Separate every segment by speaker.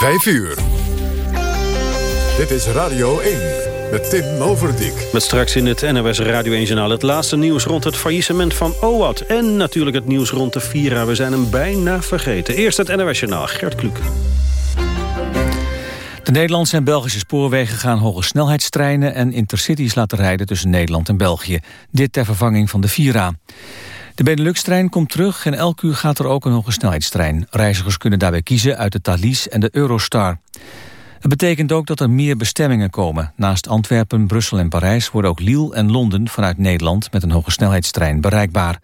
Speaker 1: 5 uur. Dit is Radio 1 met Tim Overdijk.
Speaker 2: Met straks in het NOS Radio 1-journaal het laatste nieuws rond het faillissement van OWAT. En natuurlijk het nieuws rond de Vira. We zijn hem bijna vergeten. Eerst het NOS-journaal, Gert Kluk.
Speaker 3: De Nederlandse en Belgische spoorwegen gaan hoge snelheidstreinen en intercities laten rijden tussen Nederland en België. Dit ter vervanging van de Vira. De Benelux-trein komt terug en elk uur gaat er ook een hoge snelheidstrein. Reizigers kunnen daarbij kiezen uit de Thalys en de Eurostar. Het betekent ook dat er meer bestemmingen komen. Naast Antwerpen, Brussel en Parijs worden ook Lille en Londen vanuit Nederland met een hoge snelheidstrein bereikbaar.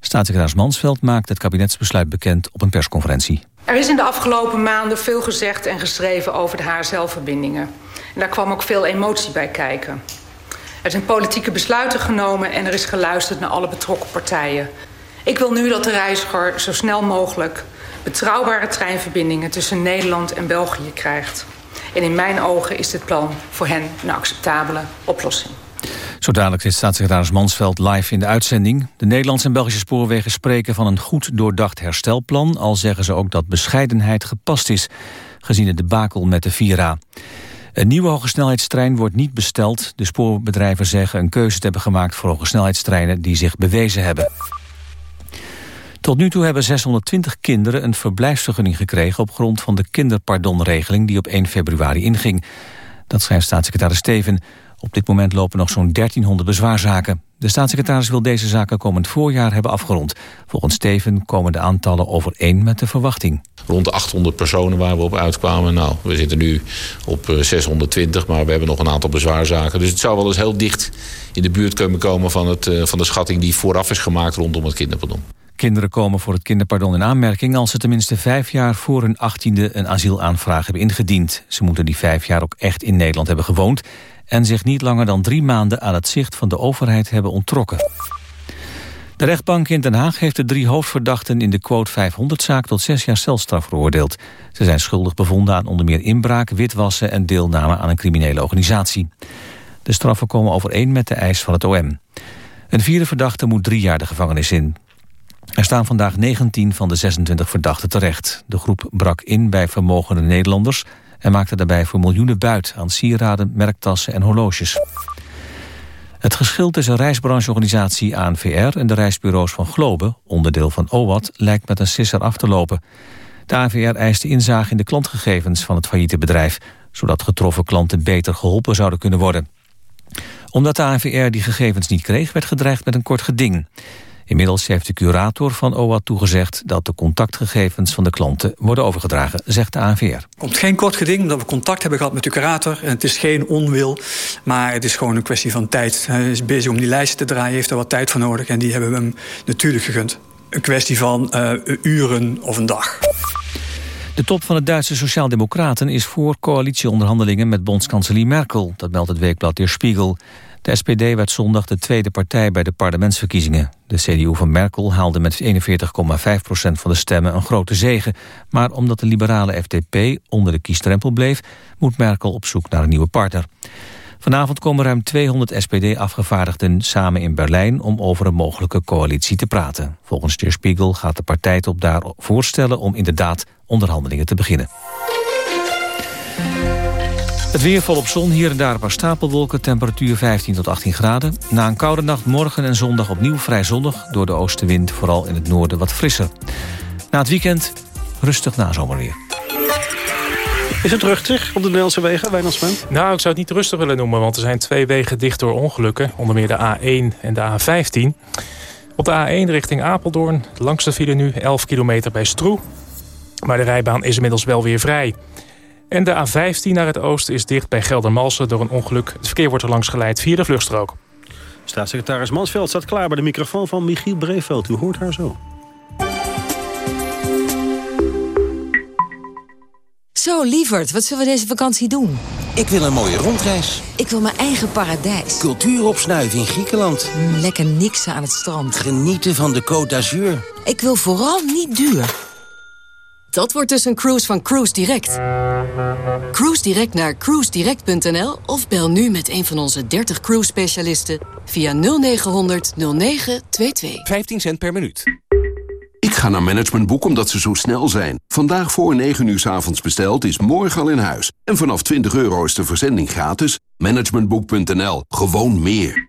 Speaker 3: Staatssecretaris Mansveld maakt het kabinetsbesluit bekend op een persconferentie.
Speaker 4: Er is in de afgelopen maanden veel gezegd en geschreven over de HSL-verbindingen. En daar kwam ook veel emotie bij kijken. Er zijn politieke besluiten genomen en er is geluisterd naar alle betrokken partijen. Ik wil nu dat de reiziger zo snel mogelijk betrouwbare treinverbindingen tussen Nederland en België krijgt. En in mijn ogen is dit plan voor hen een acceptabele oplossing.
Speaker 3: Zo dadelijk zit staatssecretaris Mansveld live in de uitzending. De Nederlandse en Belgische spoorwegen spreken van een goed doordacht herstelplan... al zeggen ze ook dat bescheidenheid gepast is, gezien het debakel met de Vira. Een nieuwe hogesnelheidstrein wordt niet besteld. De spoorbedrijven zeggen een keuze te hebben gemaakt voor hogesnelheidstreinen die zich bewezen hebben. Tot nu toe hebben 620 kinderen een verblijfsvergunning gekregen op grond van de kinderpardonregeling die op 1 februari inging. Dat schrijft staatssecretaris Steven. Op dit moment lopen nog zo'n 1300 bezwaarzaken. De staatssecretaris wil deze zaken komend voorjaar hebben afgerond. Volgens Steven komen de aantallen overeen met de verwachting.
Speaker 5: Rond de 800 personen waar we op uitkwamen. Nou, we zitten nu op 620, eh, maar we hebben nog een aantal bezwaarzaken. Dus het zou wel eens heel dicht in de buurt kunnen komen van, het, eh, van de schatting die vooraf is gemaakt rondom het kinderpardon.
Speaker 3: Kinderen komen voor het kinderpardon in aanmerking als ze tenminste vijf jaar voor hun achttiende een asielaanvraag hebben ingediend. Ze moeten die vijf jaar ook echt in Nederland hebben gewoond en zich niet langer dan drie maanden aan het zicht van de overheid hebben onttrokken. De rechtbank in Den Haag heeft de drie hoofdverdachten in de quote 500-zaak tot zes jaar celstraf veroordeeld. Ze zijn schuldig bevonden aan onder meer inbraak, witwassen en deelname aan een criminele organisatie. De straffen komen overeen met de eis van het OM. Een vierde verdachte moet drie jaar de gevangenis in. Er staan vandaag 19 van de 26 verdachten terecht. De groep brak in bij vermogende Nederlanders en maakte daarbij voor miljoenen buit aan sieraden, merktassen en horloges. Het geschil tussen reisbrancheorganisatie ANVR en de reisbureaus van Globe, onderdeel van OWAT, lijkt met een sisser af te lopen. De ANVR eiste inzage in de klantgegevens van het failliete bedrijf, zodat getroffen klanten beter geholpen zouden kunnen worden. Omdat de ANVR die gegevens niet kreeg, werd gedreigd met een kort geding. Inmiddels heeft de curator van OWAT toegezegd dat de contactgegevens van de klanten worden overgedragen, zegt de ANVR. Er
Speaker 6: komt geen kort geding omdat we contact hebben gehad met de curator. En het is geen onwil, maar het is gewoon een kwestie van tijd. Hij is bezig om die lijsten te draaien, heeft er wat tijd voor nodig en die hebben we hem natuurlijk gegund. Een kwestie van uh, uren of een dag.
Speaker 3: De top van de Duitse Sociaaldemocraten is voor coalitieonderhandelingen met bondskanselier Merkel. Dat meldt het weekblad Der Spiegel. De SPD werd zondag de tweede partij bij de parlementsverkiezingen. De CDU van Merkel haalde met 41,5% van de stemmen een grote zege. Maar omdat de liberale FDP onder de kiesdrempel bleef... moet Merkel op zoek naar een nieuwe partner. Vanavond komen ruim 200 SPD-afgevaardigden samen in Berlijn... om over een mogelijke coalitie te praten. Volgens de Spiegel gaat de partij op daar voorstellen... om inderdaad onderhandelingen te beginnen. Het weer volop zon, hier en daar een paar stapelwolken, temperatuur 15 tot 18 graden. Na een koude nacht morgen en zondag opnieuw vrij zonnig... door de oostenwind vooral in het noorden wat frisser. Na het weekend rustig nazomerweer.
Speaker 2: Is het rustig op de Nederlandse wegen, Wijnandsman?
Speaker 7: Nou, ik zou het niet rustig willen noemen... want er zijn twee wegen dicht door ongelukken. Onder meer de A1 en de A15. Op de A1 richting Apeldoorn, de langste file nu 11 kilometer bij Stroe. Maar de rijbaan is inmiddels wel weer vrij. En de A15 naar het oosten is dicht bij Geldermalsen door een ongeluk. Het verkeer wordt er langs geleid via de vluchtstrook.
Speaker 2: Staatssecretaris Mansveld staat klaar bij de microfoon van Michiel Breveld. U hoort haar zo.
Speaker 8: Zo, lieverd, wat zullen we deze vakantie doen?
Speaker 9: Ik wil een mooie rondreis.
Speaker 8: Ik wil mijn eigen paradijs.
Speaker 9: Cultuur opsnuiven in Griekenland.
Speaker 8: Mm, lekker niksen aan het strand.
Speaker 9: Genieten van de Côte d'Azur.
Speaker 8: Ik wil vooral niet duur. Dat wordt dus een cruise van Cruise Direct. Cruise Direct naar cruisedirect.nl of bel nu met een van onze 30 cruise specialisten via 0900 0922.
Speaker 9: 15 cent per minuut.
Speaker 10: ga naar Managementboek omdat ze zo snel zijn. Vandaag voor 9 uur s avonds besteld is morgen al in huis. En vanaf 20 euro is de verzending gratis. Managementboek.nl. Gewoon meer.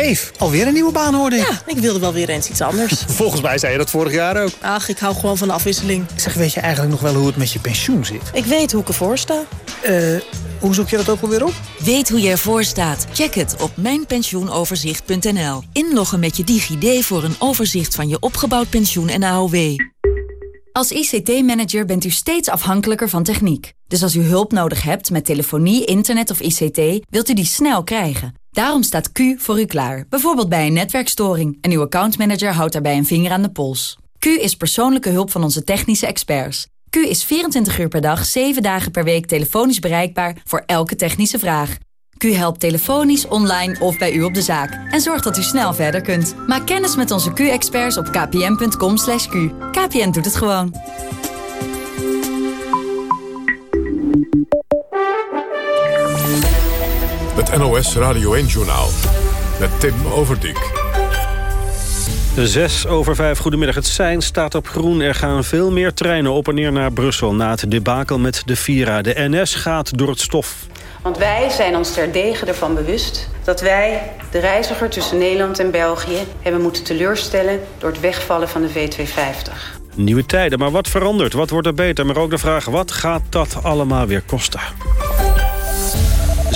Speaker 11: Eve, alweer een nieuwe baan hoorde ik.
Speaker 12: Ja, ik wilde wel weer eens iets anders.
Speaker 11: Volgens mij zei je dat vorig jaar ook.
Speaker 12: Ach, ik hou gewoon van de afwisseling.
Speaker 11: Zeg, weet je eigenlijk nog wel hoe het met je pensioen zit?
Speaker 12: Ik weet hoe ik ervoor sta.
Speaker 11: Eh, hoe zoek je dat ook alweer op?
Speaker 13: Weet hoe je ervoor staat? Check het op mijnpensioenoverzicht.nl. Inloggen met je DigiD voor een overzicht van je opgebouwd pensioen en AOW.
Speaker 14: Als ICT-manager bent u steeds afhankelijker van techniek. Dus als u hulp nodig hebt met telefonie, internet of ICT, wilt u die snel krijgen. Daarom staat Q voor u klaar, bijvoorbeeld bij een netwerkstoring. En uw accountmanager houdt daarbij een vinger aan de pols. Q is persoonlijke hulp van onze technische experts. Q is 24 uur per dag, 7 dagen per week telefonisch bereikbaar voor elke technische vraag. Q helpt telefonisch, online of bij u op de zaak. En zorgt dat u snel verder kunt. Maak kennis met onze Q-experts op kpn.com. /q. KPN doet het gewoon.
Speaker 1: Het NOS Radio 1-journaal met Tim Overdijk.
Speaker 2: Zes over vijf, goedemiddag. Het sein staat op groen. Er gaan veel meer treinen op en neer naar Brussel... na het debakel met de Vira. De NS gaat door het stof.
Speaker 15: Want wij zijn ons terdege ervan bewust dat wij de reiziger tussen Nederland en België hebben moeten teleurstellen door het wegvallen van de V250.
Speaker 2: Nieuwe tijden, maar wat verandert? Wat wordt er beter? Maar ook de vraag, wat gaat dat allemaal weer kosten?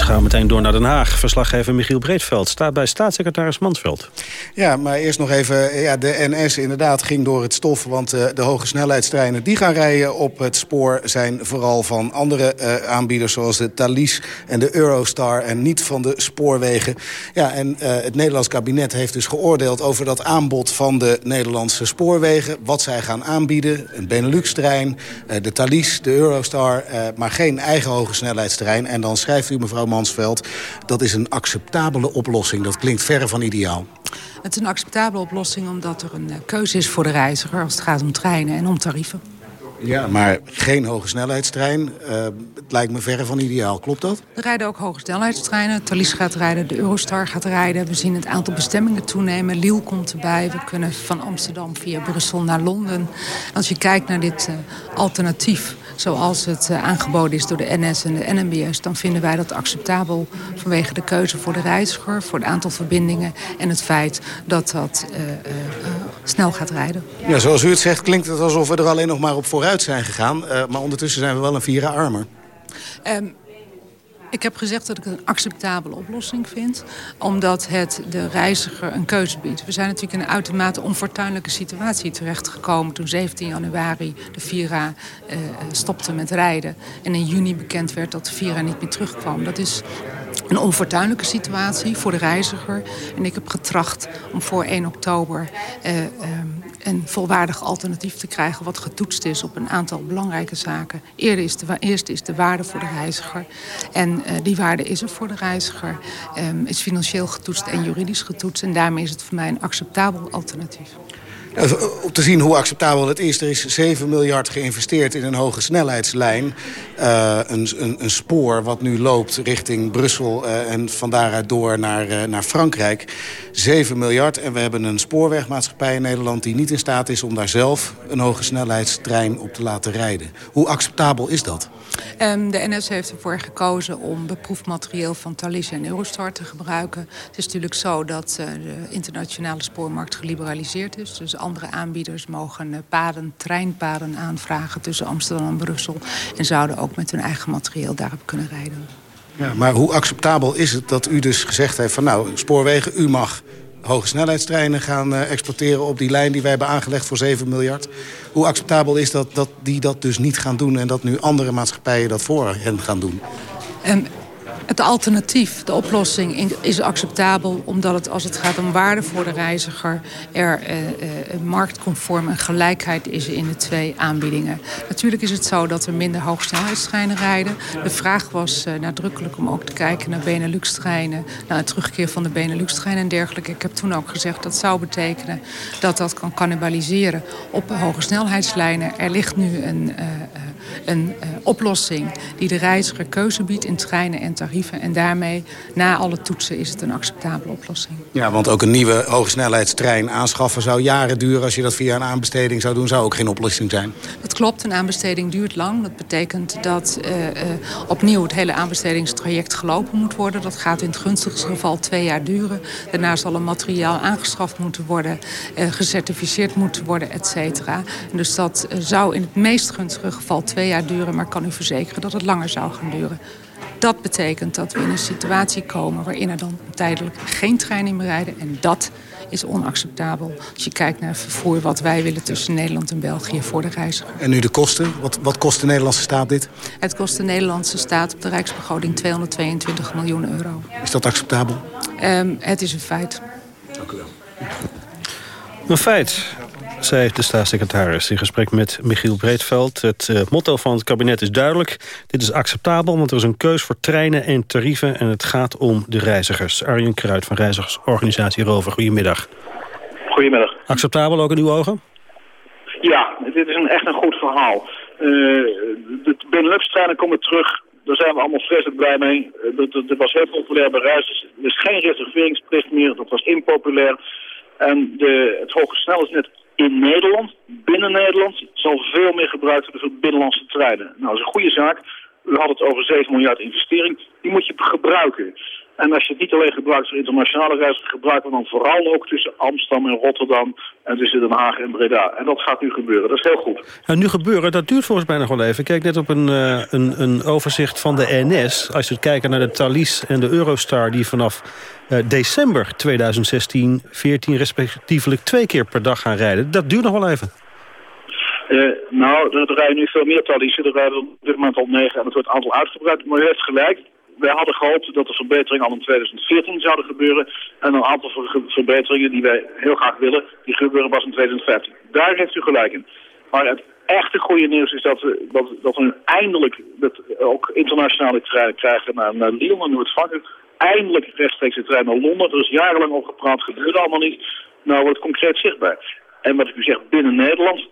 Speaker 2: Gaan we meteen door naar Den Haag. Verslaggever Michiel Breedveld staat bij staatssecretaris Mansveld.
Speaker 16: Ja, maar eerst nog even. Ja, de NS inderdaad ging door het stof. Want uh, de hoge snelheidstreinen die gaan rijden op het spoor... zijn vooral van andere uh, aanbieders zoals de Thalys en de Eurostar... en niet van de spoorwegen. Ja, en uh, het Nederlands kabinet heeft dus geoordeeld... over dat aanbod van de Nederlandse spoorwegen. Wat zij gaan aanbieden. Een Benelux-trein, de Thalys, de Eurostar... maar geen eigen hoge snelheidstrein. En dan schrijft u mevrouw Mansveld... dat is een acceptabele oplossing. Dat klinkt verre van ideaal.
Speaker 4: Het is een acceptabele oplossing omdat er een keuze is voor de reiziger... als het gaat om treinen en om tarieven.
Speaker 16: Ja, maar geen hoge snelheidstrein. Uh, het lijkt me verre van ideaal. Klopt dat?
Speaker 4: Er rijden ook hoge snelheidstreinen. Thalys gaat rijden, de Eurostar gaat rijden. We zien het aantal bestemmingen toenemen. Lille komt erbij. We kunnen van Amsterdam via Brussel naar Londen. Als je kijkt naar dit uh, alternatief zoals het uh, aangeboden is door de NS en de NMBS... dan vinden wij dat acceptabel vanwege de keuze voor de reiziger... voor het aantal verbindingen en het feit dat dat uh, uh, snel gaat rijden.
Speaker 16: Ja, zoals u het zegt klinkt het alsof we er alleen nog maar op vooruit zijn gegaan. maar ondertussen zijn we wel een Vira armer.
Speaker 4: Um, ik heb gezegd dat ik het een acceptabele oplossing vind. Omdat het de reiziger een keuze biedt. We zijn natuurlijk in een uitermate onfortuinlijke situatie terechtgekomen... toen 17 januari de Vira uh, stopte met rijden. En in juni bekend werd dat de Vira niet meer terugkwam. Dat is een onfortuinlijke situatie voor de reiziger. En ik heb getracht om voor 1 oktober... Uh, um, een volwaardig alternatief te krijgen... wat getoetst is op een aantal belangrijke zaken. Eerder is de, eerst is de waarde voor de reiziger. En uh, die waarde is er voor de reiziger. Um, is financieel getoetst en juridisch getoetst. En daarmee is het voor mij een acceptabel alternatief.
Speaker 16: Om te zien hoe acceptabel het is. Er is 7 miljard geïnvesteerd in een hoge snelheidslijn. Uh, een, een, een, spoor wat nu loopt richting Brussel en van daaruit door naar, naar Frankrijk. 7 miljard en we hebben een spoorwegmaatschappij in Nederland... die niet in staat is om daar zelf een hoge snelheidstrein op te laten rijden. Hoe acceptabel is dat?
Speaker 4: Um, de NS heeft ervoor gekozen om beproefd materieel van Thalys en Eurostar te gebruiken. Het is natuurlijk zo dat de internationale spoormarkt geliberaliseerd is. Dus andere aanbieders mogen uh, paden, treinpaden aanvragen tussen Amsterdam en Brussel. En zouden ook met hun eigen materieel daarop kunnen rijden.
Speaker 16: Ja, maar hoe acceptabel is het dat u dus gezegd heeft van nou, spoorwegen, u mag hoge snelheidstreinen gaan uh, exporteren op die lijn die wij hebben aangelegd voor 7 miljard. Hoe acceptabel is dat, dat die dat dus niet gaan doen en dat nu andere maatschappijen dat voor hen gaan doen?
Speaker 4: Um, Het alternatief, de oplossing, is acceptabel... omdat het als het gaat om waarde voor de reiziger... er eh, eh, marktconform en gelijkheid is in de twee aanbiedingen. Natuurlijk is het zo dat er minder hoogsnelheidstreinen rijden. De vraag was uh, nadrukkelijk om ook te kijken naar Benelux-treinen... naar het terugkeer van de Benelux-treinen en dergelijke. Ik heb toen ook gezegd dat zou betekenen dat dat kan cannibaliseren op hoge snelheidslijnen. Er ligt nu een... Uh, een uh, oplossing die de reiziger keuze biedt in treinen en tarieven. En daarmee, na alle toetsen, is het een acceptabele oplossing.
Speaker 16: Ja, want ook een nieuwe hogesnelheidstrein aanschaffen zou jaren duren. Als je dat via een aanbesteding zou doen, zou ook geen oplossing zijn.
Speaker 4: Dat klopt, een aanbesteding duurt lang. Dat betekent dat uh, uh, opnieuw het hele aanbestedingstraject gelopen moet worden. Dat gaat in het gunstigste geval twee jaar duren. Daarna zal een materiaal aangeschaft moeten worden, gecertificeerd moeten worden, et cetera. Dus dat zou in het meest gunstige geval twee jaar duren... maar kan u verzekeren dat het langer zou gaan duren. Dat betekent dat we in een situatie komen waarin er dan tijdelijk geen treinen meer rijden. En dat is onacceptabel als je kijkt naar het vervoer wat wij willen tussen Nederland en België voor de reiziger.
Speaker 16: En nu de kosten? Wat, wat kost de Nederlandse staat dit?
Speaker 4: Het kost de Nederlandse staat op de Rijksbegroting 222 miljoen euro.
Speaker 16: Is dat acceptabel?
Speaker 4: Um, het is een feit.
Speaker 16: Dank u wel.
Speaker 2: Een feit, zei de staatssecretaris in gesprek met Michiel Breedveld. Het uh, motto van het kabinet is duidelijk. Dit is acceptabel, want er is een keus voor treinen en tarieven... en het gaat om de reizigers. Arjen Kruid van reizigersorganisatie Rover, goedemiddag.
Speaker 17: Goedemiddag.
Speaker 2: Acceptabel ook in uw ogen?
Speaker 17: Ja, dit is een, echt een goed verhaal. Uh, de Benelux-treinen komen terug. Daar zijn we allemaal vreselijk blij mee. Dat was heel populair bij reizigers. Er is geen reserveringsplicht meer. Dat was impopulair. En de, het hoge snelheidsnet in Nederland, binnen Nederland, zal veel meer gebruikt worden voor binnenlandse treinen. Nou, dat is een goede zaak. U had het over 7 miljard investering. Die moet je gebruiken. En als je het niet alleen gebruikt voor internationale reizen, gebruiken we dan vooral ook tussen Amsterdam en Rotterdam en tussen Den Haag en Breda. En dat gaat nu gebeuren. Dat is heel goed.
Speaker 2: En nu gebeuren, dat duurt volgens mij nog wel even. Ik kijk net op een, uh, een, een overzicht van de NS. Als je kijkt naar de Thalys en de Eurostar die vanaf uh, december 2016, 14 respectievelijk twee keer per dag gaan rijden. Dat duurt nog wel even.
Speaker 17: Uh, nou, er rijden nu veel meer Thalys'en. Er rijden op dit moment al negen en het wordt aantal uitgebreid. Maar u heeft gelijk wij hadden gehoopt dat de verbeteringen al in 2014 zouden gebeuren. En een aantal verbeteringen die wij heel graag willen, die gebeuren pas in 2015. Daar heeft u gelijk in. Maar het echte goede nieuws is dat we, dat, dat we eindelijk dat ook internationale treinen krijgen naar, naar Lyon en Noord-Frankrijk. Eindelijk rechtstreeks de trein naar Londen. Er is jarenlang over gepraat, gebeurde allemaal niet. Nou wordt het concreet zichtbaar. En wat ik u zeg, binnen Nederland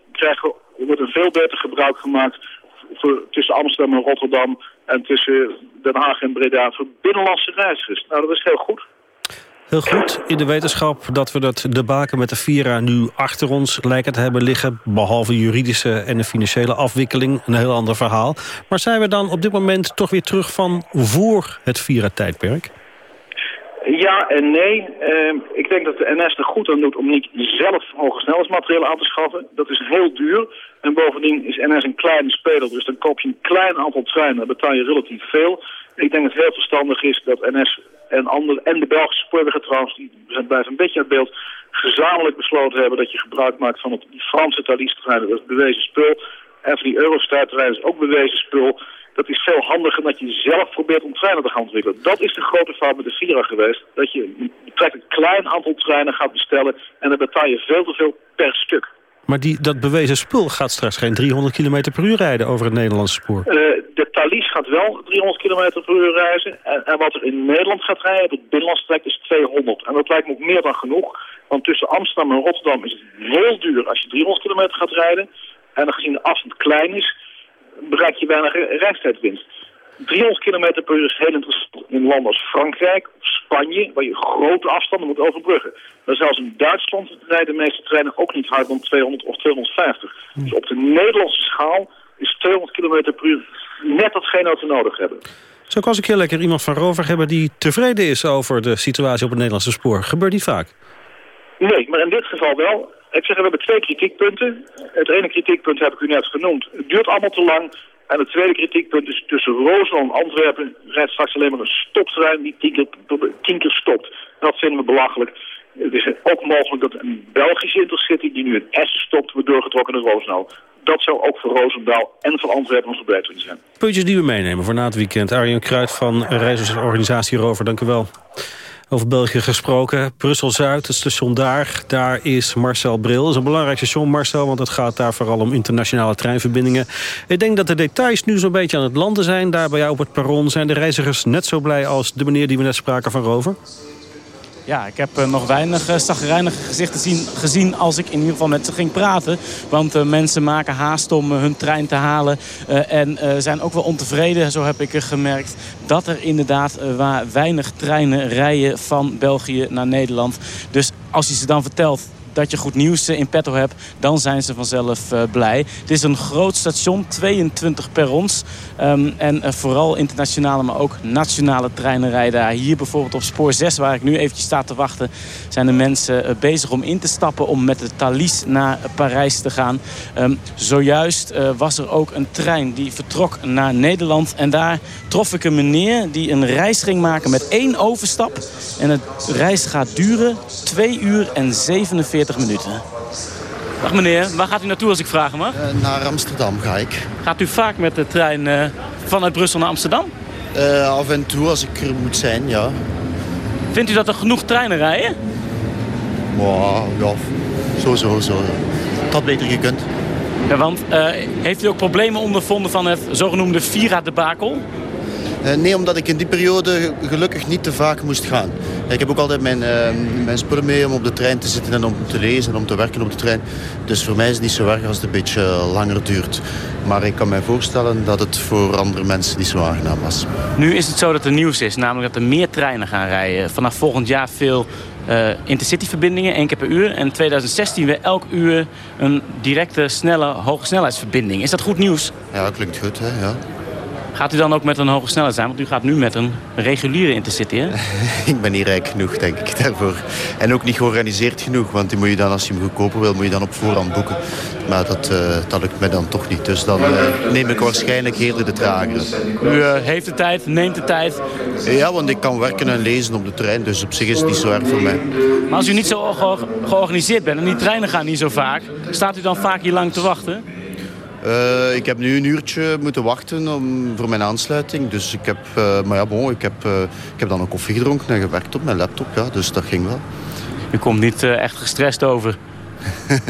Speaker 17: wordt een veel beter gebruik gemaakt voor, tussen Amsterdam en Rotterdam en tussen Den Haag en Breda voor binnenlandse reizigers. Nou, dat is heel goed.
Speaker 2: Heel goed, in de wetenschap dat we dat de baken met de Vira nu achter ons lijken te hebben liggen. Behalve juridische en de financiële afwikkeling, een heel ander verhaal. Maar zijn we dan op dit moment toch weer terug van voor het Vira-tijdperk?
Speaker 17: Ja en nee. Uh, ik denk dat de NS er goed aan doet om niet zelf hoge snelheidsmateriaal aan te schaffen. Dat is heel duur. En bovendien is NS een kleine speler. Dus dan koop je een klein aantal treinen. Dan betaal je relatief veel. Ik denk dat het heel verstandig is dat NS en, andere, en de Belgische spoorwegen trouwens, die blijven een beetje uit beeld, gezamenlijk besloten hebben dat je gebruik maakt van het Franse Thalys-treinen. Dat is bewezen spul. En van die Eurostar-treinen is ook bewezen spul dat is veel handiger dat je zelf probeert om treinen te gaan ontwikkelen. Dat is de grote fout met de Vira geweest. Dat je een klein aantal treinen gaat bestellen en dan betaal je veel te veel per stuk.
Speaker 2: Maar die, dat bewezen spul gaat straks geen 300 km per uur rijden over het Nederlandse spoor. Uh,
Speaker 17: de Thalys gaat wel 300 km per uur reizen. En, en, wat er in Nederland gaat rijden op het binnenlandse trek is 200. En dat lijkt me ook meer dan genoeg. Want tussen Amsterdam en Rotterdam is het heel duur als je 300 km gaat rijden. En gezien de afstand klein is, bereik je weinig reistijdwinst. 300 km per uur is heel interessant in landen als Frankrijk of Spanje, waar je grote afstanden moet overbruggen. Maar zelfs in Duitsland rijden de meeste treinen ook niet harder dan 200 of 250. Dus op de Nederlandse schaal is 200 km per uur net datgene wat we nodig hebben.
Speaker 2: Zo kan ik heel lekker iemand van Rover hebben die tevreden is over de situatie op het Nederlandse spoor. Gebeurt niet vaak.
Speaker 17: Nee, maar in dit geval wel. Ik zeg, we hebben twee kritiekpunten. Het ene kritiekpunt heb ik u net genoemd. Het duurt allemaal te lang. En het tweede kritiekpunt is tussen Roosendaal en Antwerpen rijdt straks alleen maar een stoptrein die tien keer, tien keer stopt. Dat vinden we belachelijk. Het is ook mogelijk dat een Belgische intercity die nu in Essen stopt, wordt doorgetrokken naar Roosendaal. dat zou ook voor Roosendaal en voor Antwerpen een verbetering zijn.
Speaker 2: Puntjes die we meenemen voor na het weekend. Arjen Kruid van reizigersorganisatie Rover, dank u wel. Over België gesproken. Brussel-Zuid, het station daar. Daar is Marcel Bril. Dat is een belangrijk station, Marcel, want het gaat daar vooral om internationale treinverbindingen. Ik denk dat de details nu zo'n beetje aan het landen zijn. Daar bij jou op het perron zijn de reizigers net zo blij als de meneer die we net spraken van Rover.
Speaker 18: Ja, ik heb uh, nog weinig uh, zagrijnige gezichten zien, gezien als ik in ieder geval met ze ging praten. Want uh, mensen maken haast om hun trein te halen. en zijn ook wel ontevreden, zo heb ik gemerkt. Dat er inderdaad waar weinig treinen rijden van België naar Nederland. Dus als je ze dan vertelt dat je goed nieuws in petto hebt, dan zijn ze vanzelf uh, blij. Het is een groot station, 22 perrons. Um, en uh, vooral internationale, maar ook nationale treinen rijden. Hier bijvoorbeeld op spoor 6, waar ik nu eventjes sta te wachten... zijn de mensen bezig om in te stappen om met de Thalys naar Parijs te gaan. Um, zojuist was er ook een trein die vertrok naar Nederland. En daar trof ik een meneer die een reis ging maken met één overstap. En het reis gaat duren 2 uur en 47 minuten. Dag meneer, waar gaat u naartoe als ik vragen mag?
Speaker 19: Uh, naar Amsterdam ga ik.
Speaker 18: Gaat u vaak met de trein uh, vanuit Brussel naar Amsterdam?
Speaker 19: Uh, af en toe als ik er moet zijn, ja.
Speaker 18: Vindt u dat er genoeg treinen rijden?
Speaker 19: Wow, ja, zo, zo, zo. Had beter gekund.
Speaker 18: Ja, want heeft u ook problemen ondervonden van het zogenoemde Vira-debakel?
Speaker 19: Uh, nee, omdat ik in die periode gelukkig niet te vaak moest gaan. Ik heb ook altijd mijn, uh, mijn spullen mee om op de trein te zitten en om te lezen en om te werken op de trein. Dus voor mij is het niet zo erg als het een beetje langer duurt. Maar ik kan mij voorstellen dat het voor andere mensen niet zo aangenaam was.
Speaker 18: Nu is het zo dat er nieuws is, namelijk dat er meer treinen gaan rijden. Vanaf volgend jaar veel uh, intercityverbindingen, één keer per uur. En in 2016 weer elk uur een directe, snelle, hoge snelheidsverbinding. Is dat goed nieuws?
Speaker 19: Ja, dat klinkt goed, hè? ja.
Speaker 18: Gaat u dan ook met een hoge snelheid zijn? Want u gaat nu met een reguliere intercity, hè?
Speaker 19: ik ben niet rijk genoeg, denk ik, daarvoor. En ook niet georganiseerd genoeg. Want die moet je dan, als je hem goedkoper wil, moet je dan op voorhand boeken. Maar dat, uh, dat lukt mij dan toch niet. Dus dan uh, neem ik waarschijnlijk eerder de tragere.
Speaker 18: U uh, heeft de tijd, neemt de tijd?
Speaker 19: Ja, want ik kan werken en lezen op de trein. Dus op zich is het niet zo erg voor mij.
Speaker 18: Maar als u niet zo ge georganiseerd bent en die treinen gaan niet zo vaak... staat u dan vaak hier lang te wachten?
Speaker 19: Uh, ik heb nu een uurtje moeten wachten om, voor mijn aansluiting. Dus ik heb, uh, maar ja, bon, ik heb, uh, ik heb dan een koffie gedronken en gewerkt op mijn laptop. Ja, dus dat ging wel.
Speaker 18: U komt niet echt gestrest over?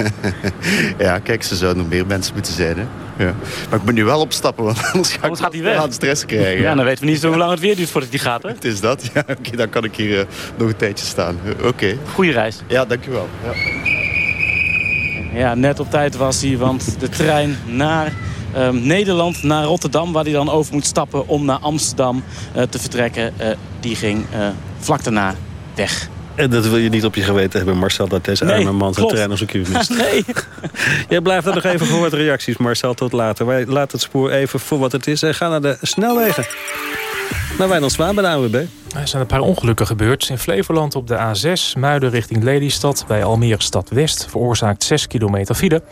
Speaker 19: ja, kijk, ze zouden nog meer mensen moeten zijn. Hè? Ja. Maar ik moet nu wel opstappen, want anders, ga
Speaker 18: anders gaat hij weg.
Speaker 19: aan stress krijgen.
Speaker 18: Ja, dan weten we niet zo hoe lang het weer duurt voordat hij gaat. Hè?
Speaker 19: Het is dat, ja. Oké, okay, dan kan ik hier nog een tijdje staan. Oké. Okay.
Speaker 18: Goeie reis.
Speaker 19: Ja, dankjewel. Ja.
Speaker 18: Ja, net op tijd was hij, want de trein naar um, Nederland, naar Rotterdam... waar hij dan over moet stappen om naar Amsterdam uh, te vertrekken... Uh, die ging uh, vlak daarna weg.
Speaker 2: En dat wil je niet op je geweten hebben, Marcel, dat deze
Speaker 18: nee,
Speaker 2: arme man zijn trein als een mist.
Speaker 18: nee.
Speaker 2: Jij blijft er nog even voor wat reacties, Marcel, tot later. Wij laten het spoor even voor wat het is en gaan naar de snelwegen. Naar Wijnand Zwaan bij de ANWB.
Speaker 7: Er zijn een paar ongelukken gebeurd. In Flevoland op de A6, Muiden richting Lelystad... bij Almere Stad West, veroorzaakt 6 kilometer file.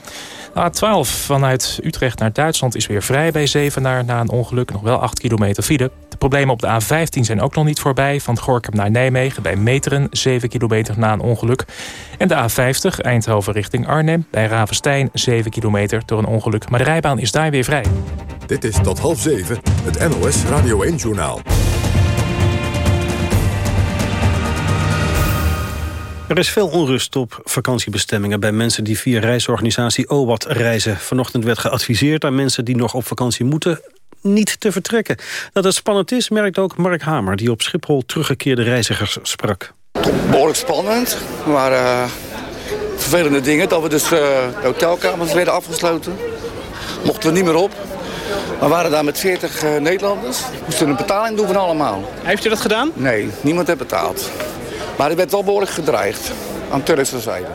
Speaker 7: De A12 vanuit Utrecht naar Duitsland is weer vrij bij Zevenaar... na een ongeluk, nog wel 8 kilometer file. De problemen op de A15 zijn ook nog niet voorbij. Van Gorkum naar Nijmegen bij Meteren, 7 kilometer na een ongeluk. En de A50, Eindhoven richting Arnhem, bij Ravenstein, 7 kilometer door een ongeluk. Maar de rijbaan is daar weer vrij.
Speaker 1: Dit is tot half 7, het NOS Radio 1-journaal.
Speaker 2: Er is veel onrust op vakantiebestemmingen bij mensen die via reisorganisatie OWAT reizen. Vanochtend werd geadviseerd aan mensen die nog op vakantie moeten niet te vertrekken. Dat het spannend is, merkt ook Mark Hamer, die op Schiphol teruggekeerde reizigers sprak.
Speaker 20: Behoorlijk spannend, maar uh, vervelende dingen. Dat we dus uh, de hotelkamers werden afgesloten. Mochten we niet meer op. We waren daar met 40 uh, Nederlanders. We moesten een betaling doen van allemaal.
Speaker 18: Heeft u dat gedaan?
Speaker 20: Nee, niemand heeft betaald. Maar ik werd wel behoorlijk gedreigd aan Turkse zijde.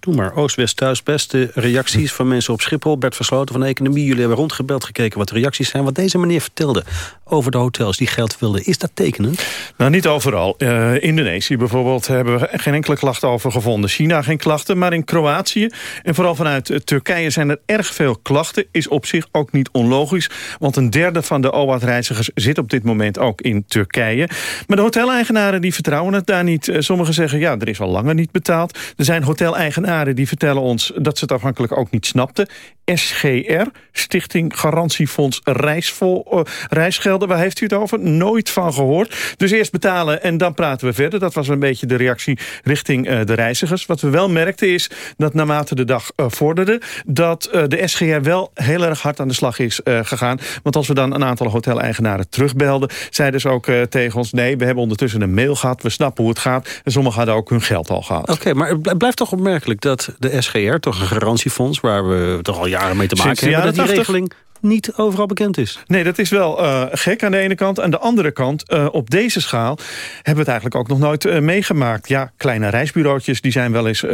Speaker 2: Doe maar, Oost-West thuis. Beste reacties van mensen op Schiphol. Bert Versloten van Economie. Jullie hebben rondgebeld gekeken wat de reacties zijn. Wat deze meneer vertelde over de hotels die geld wilden. Is dat tekenend?
Speaker 21: Nou, niet overal. Uh, Indonesië bijvoorbeeld hebben we geen enkele klachten over gevonden. China geen klachten, maar in Kroatië en vooral vanuit uh, Turkije zijn er erg veel klachten. Is op zich ook niet onlogisch, want een derde van de OWAT-reizigers zit op dit moment ook in Turkije. Maar de hoteleigenaren die vertrouwen het daar niet. Uh, sommigen zeggen, ja, er is al langer niet betaald. Er zijn hoteleigenaren die vertellen ons dat ze het afhankelijk ook niet snapten. SGR, Stichting Garantiefonds Reisvol, uh, Reisgelden. Waar heeft u het over? Nooit van gehoord. Dus eerst betalen en dan praten we verder. Dat was een beetje de reactie richting uh, de reizigers. Wat we wel merkten is dat naarmate de dag uh, vorderde... dat de SGR wel heel erg hard aan de slag is gegaan. Want als we dan een aantal hoteleigenaren terugbelden... zeiden ze ook tegen ons... nee, we hebben ondertussen een mail gehad, we snappen hoe het gaat... en sommigen hadden ook hun geld al gehad.
Speaker 2: Oké, maar het blijft toch opmerkelijk dat de SGR... toch een garantiefonds, waar we toch al jaren mee te maken hebben... dat die 80. regeling niet overal bekend is.
Speaker 21: Nee, dat is wel uh, gek aan de ene kant. Aan de andere kant, uh, op deze schaal... hebben we het eigenlijk ook nog nooit uh, meegemaakt. Ja, kleine reisbureautjes die zijn wel eens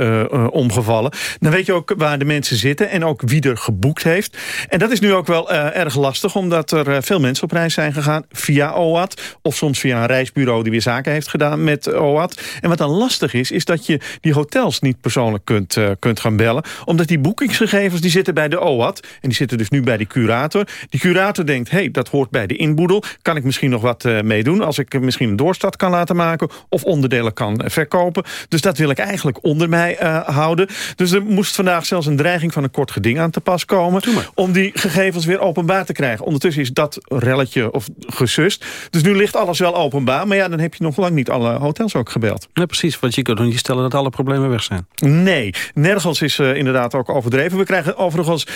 Speaker 21: omgevallen. Dan weet je ook waar de mensen zitten... en ook wie er geboekt heeft. En dat is nu ook wel erg lastig... omdat er veel mensen op reis zijn gegaan via OAT... of soms via een reisbureau die weer zaken heeft gedaan met OAT. En wat dan lastig is, is dat je die hotels niet persoonlijk kunt, kunt gaan bellen... omdat die boekingsgegevens die zitten bij de OAT... en die zitten dus nu bij die curator curator. Die curator denkt, hey, dat hoort bij de inboedel. Kan ik misschien nog wat uh, meedoen? Als ik misschien een doorstart kan laten maken... of onderdelen kan verkopen. Dus dat wil ik eigenlijk onder mij uh, houden. Dus er moest vandaag zelfs een dreiging van een kort geding aan te pas komen... om die gegevens weer openbaar te krijgen. Ondertussen is dat relletje of gesust. Dus nu ligt alles wel openbaar. Maar ja, dan heb je nog lang niet alle hotels ook gebeld.
Speaker 2: Ja, precies, want je kunt nog niet stellen dat alle problemen weg zijn.
Speaker 21: Nee, nergens is uh, inderdaad ook overdreven. We krijgen overigens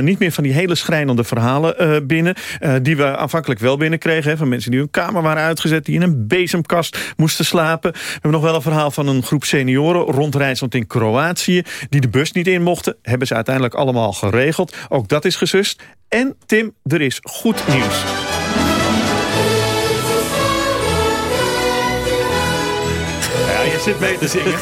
Speaker 21: niet meer van die hele schrijnende verhalen uh, binnen. Uh, die we aanvankelijk wel binnenkregen. Van mensen die hun kamer waren uitgezet. Die in een bezemkast moesten slapen. We hebben nog wel een verhaal van een groep senioren rondreizend in Kroatië. Die de bus niet in mochten. Hebben ze uiteindelijk allemaal geregeld. Ook dat is gesust. En Tim, er is goed nieuws. Zit mee te zingen.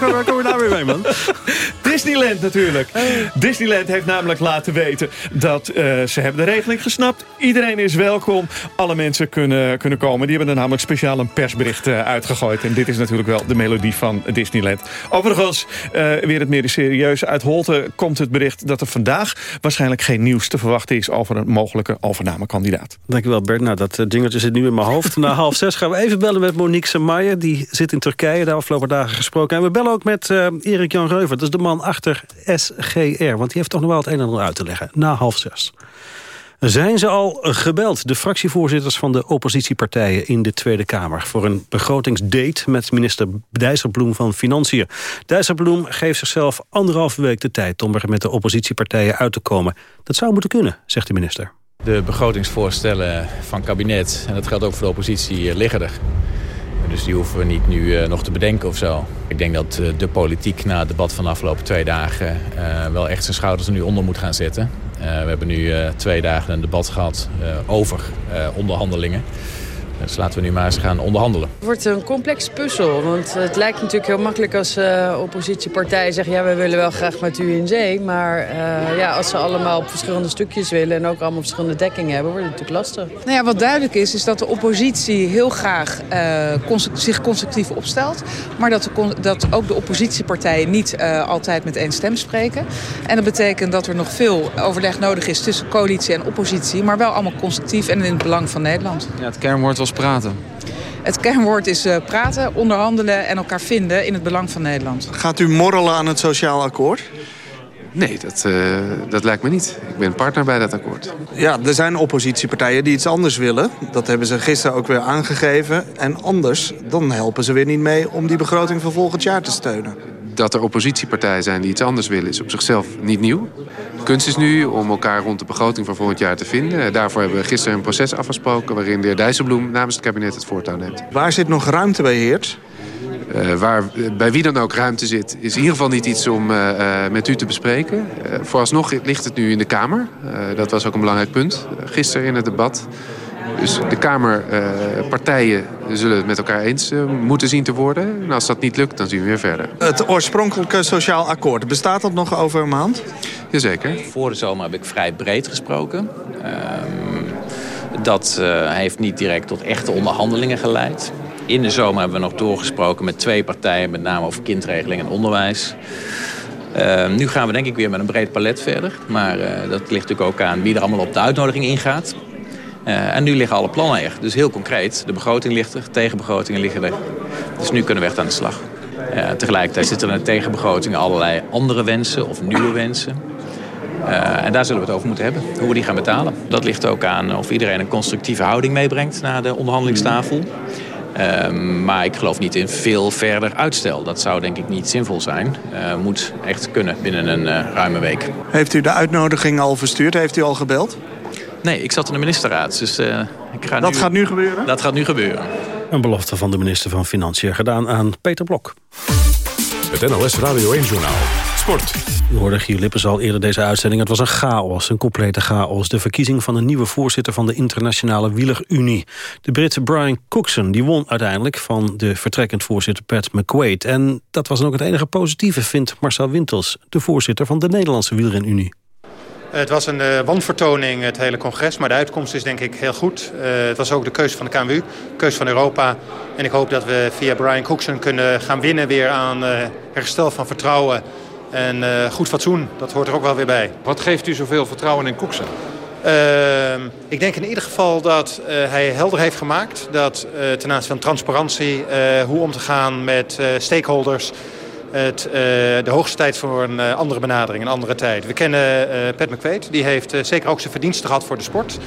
Speaker 2: Waar kom je daar weer mee, man?
Speaker 21: Disneyland natuurlijk. Disneyland heeft namelijk laten weten dat uh, ze hebben de regeling gesnapt. Iedereen is welkom. Alle mensen kunnen, kunnen komen. Die hebben er namelijk speciaal een persbericht uh, uitgegooid. En dit is natuurlijk wel de melodie van Disneyland. Overigens, uh, weer het meer serieus. Uit Holte komt het bericht dat er vandaag waarschijnlijk geen nieuws te verwachten is over een mogelijke overnamekandidaat.
Speaker 2: Dankjewel Bert. Nou, dat jingeltje zit nu in mijn hoofd. Na half zes gaan we even bellen met Monique Semayer. Die zit in Turkije de afgelopen dagen gesproken. En we bellen ook met uh, Erik Jan Reuver. Dat is de man achter SGR. Want die heeft toch nog wel het een en ander uit te leggen. Na half zes. Zijn ze al gebeld, de fractievoorzitters van de oppositiepartijen in de Tweede Kamer... voor een begrotingsdate met minister Dijsselbloem van Financiën. Dijsselbloem geeft zichzelf anderhalve week de tijd om er met de oppositiepartijen uit te komen. Dat zou moeten kunnen, zegt de minister.
Speaker 22: De begrotingsvoorstellen van kabinet, en dat geldt ook voor de oppositie, liggen er. Dus die hoeven we niet nu uh, nog te bedenken of zo. Ik denk dat uh, de politiek na het debat van de afgelopen twee dagen... Uh, wel echt zijn schouders er nu onder moet gaan zetten. we hebben nu twee dagen een debat gehad over onderhandelingen. Dus laten we nu maar eens gaan onderhandelen.
Speaker 23: Het wordt een complex puzzel. Want het lijkt natuurlijk heel makkelijk als uh, oppositiepartijen zeggen... ja, we willen wel graag met u in zee. Maar uh, ja, als ze allemaal op verschillende stukjes willen... en ook allemaal verschillende dekkingen hebben, wordt het natuurlijk lastig.
Speaker 24: Nou ja, wat duidelijk is, is dat de oppositie heel graag uh, construct zich constructief opstelt. Maar dat, de, dat ook de oppositiepartijen niet altijd met één stem spreken. En dat betekent dat er nog veel overleg nodig is tussen coalitie en oppositie. Maar wel allemaal constructief en in het belang van Nederland.
Speaker 25: Ja, het kernwoord was praten?
Speaker 24: Het kernwoord is uh, praten, onderhandelen en elkaar vinden in het belang van Nederland.
Speaker 26: Gaat u morrelen aan het sociaal akkoord?
Speaker 25: Nee, dat, uh, dat lijkt me niet. Ik ben partner bij dat akkoord.
Speaker 26: Ja, er zijn oppositiepartijen die iets anders willen. Dat hebben ze gisteren ook weer aangegeven. En anders, dan helpen ze weer niet mee om die begroting van volgend jaar te steunen.
Speaker 25: Dat er oppositiepartijen zijn die iets anders willen is op zichzelf niet nieuw. Kunst is nu om elkaar rond de begroting van volgend jaar te vinden. Daarvoor hebben we gisteren een proces afgesproken... waarin de heer Dijsselbloem namens het kabinet het voortouw neemt.
Speaker 26: Waar zit nog ruimte bij Heert?
Speaker 25: Uh, waar bij wie dan ook ruimte zit, is in ieder geval niet iets om uh, uh, met u te bespreken. vooralsnog ligt het nu in de Kamer. dat was ook een belangrijk punt gisteren in het debat. Dus de Kamerpartijen zullen het met elkaar eens moeten zien te worden. En als dat niet lukt, dan zien we weer verder.
Speaker 26: Het oorspronkelijke sociaal akkoord, bestaat dat nog over een maand?
Speaker 25: Jazeker.
Speaker 22: Voor de zomer heb ik vrij breed gesproken. Um, dat heeft niet direct tot echte onderhandelingen geleid. In de zomer hebben we nog doorgesproken met twee partijen, met name over kindregeling en onderwijs. Uh, nu gaan we denk ik weer met een breed palet verder. Maar uh, dat ligt natuurlijk ook aan wie er allemaal op de uitnodiging ingaat. Uh, en nu liggen alle plannen er. Dus heel concreet, de begroting ligt er, tegenbegrotingen liggen er. Dus nu kunnen we echt aan de slag. Uh, tegelijkertijd zitten er in de tegenbegroting allerlei andere wensen of nieuwe wensen. Uh, en daar zullen we het over moeten hebben, hoe we die gaan betalen. Dat ligt ook aan of iedereen een constructieve houding meebrengt naar de onderhandelingstafel. Uh, maar ik geloof niet in veel verder uitstel. Dat zou denk ik niet zinvol zijn. Moet echt kunnen binnen een ruime week.
Speaker 26: Heeft u de uitnodiging al verstuurd? Heeft u al gebeld?
Speaker 22: Nee, ik zat in de ministerraad. Dus, ik ga
Speaker 26: dat
Speaker 22: nu...
Speaker 26: gaat nu gebeuren?
Speaker 22: Dat gaat nu gebeuren.
Speaker 2: Een belofte van de minister van Financiën gedaan aan Peter Blok.
Speaker 1: Het NOS Radio 1-journaal. Sport.
Speaker 2: U hoorde Giel Lippens al eerder deze uitzending. Het was een chaos, een complete chaos. De verkiezing van een nieuwe voorzitter van de Internationale Wielerunie. De Brit Brian Cookson die won uiteindelijk van de vertrekkend voorzitter Pat McQuaid. En dat was dan ook het enige positieve, vindt Marcel Wintels... de voorzitter van de Nederlandse Wielrenunie.
Speaker 27: Het was een uh, wanvertoning, het hele congres. Maar de uitkomst is denk ik heel goed. Uh, het was ook de keuze van de KMU, keuze van Europa. En ik hoop dat we via Brian Cookson kunnen gaan winnen weer aan uh, herstel van vertrouwen. En goed fatsoen, dat hoort er ook wel weer bij.
Speaker 28: Wat geeft u zoveel vertrouwen in Cookson?
Speaker 27: ik denk in ieder geval dat hij helder heeft gemaakt... dat ten aanzien van transparantie, hoe om te gaan met stakeholders het, uh, de hoogste tijd voor een uh, andere benadering, een andere tijd. We kennen uh, Pat McQuaid, die heeft zeker ook zijn verdiensten gehad voor de sport.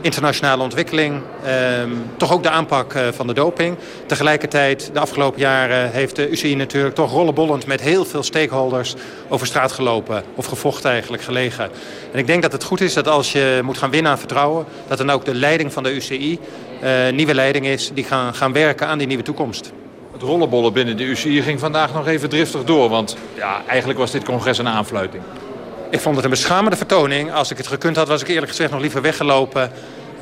Speaker 27: Internationale ontwikkeling, ehm, toch ook de aanpak van de doping. Tegelijkertijd, de afgelopen jaren heeft de UCI natuurlijk toch rollenbollend met heel veel stakeholders over straat gelopen. Of gevochten eigenlijk, gelegen. En ik denk dat het goed is dat als je moet gaan winnen aan vertrouwen, dat dan ook de leiding van de UCI nieuwe leiding is die gaan, gaan werken aan die nieuwe toekomst.
Speaker 28: Het rollenbollen binnen de UCI ging vandaag nog even driftig door. Want ja, eigenlijk was dit congres een aanfluiting.
Speaker 27: Ik vond het een beschamende vertoning. Als ik het gekund had, was ik eerlijk gezegd nog liever weggelopen.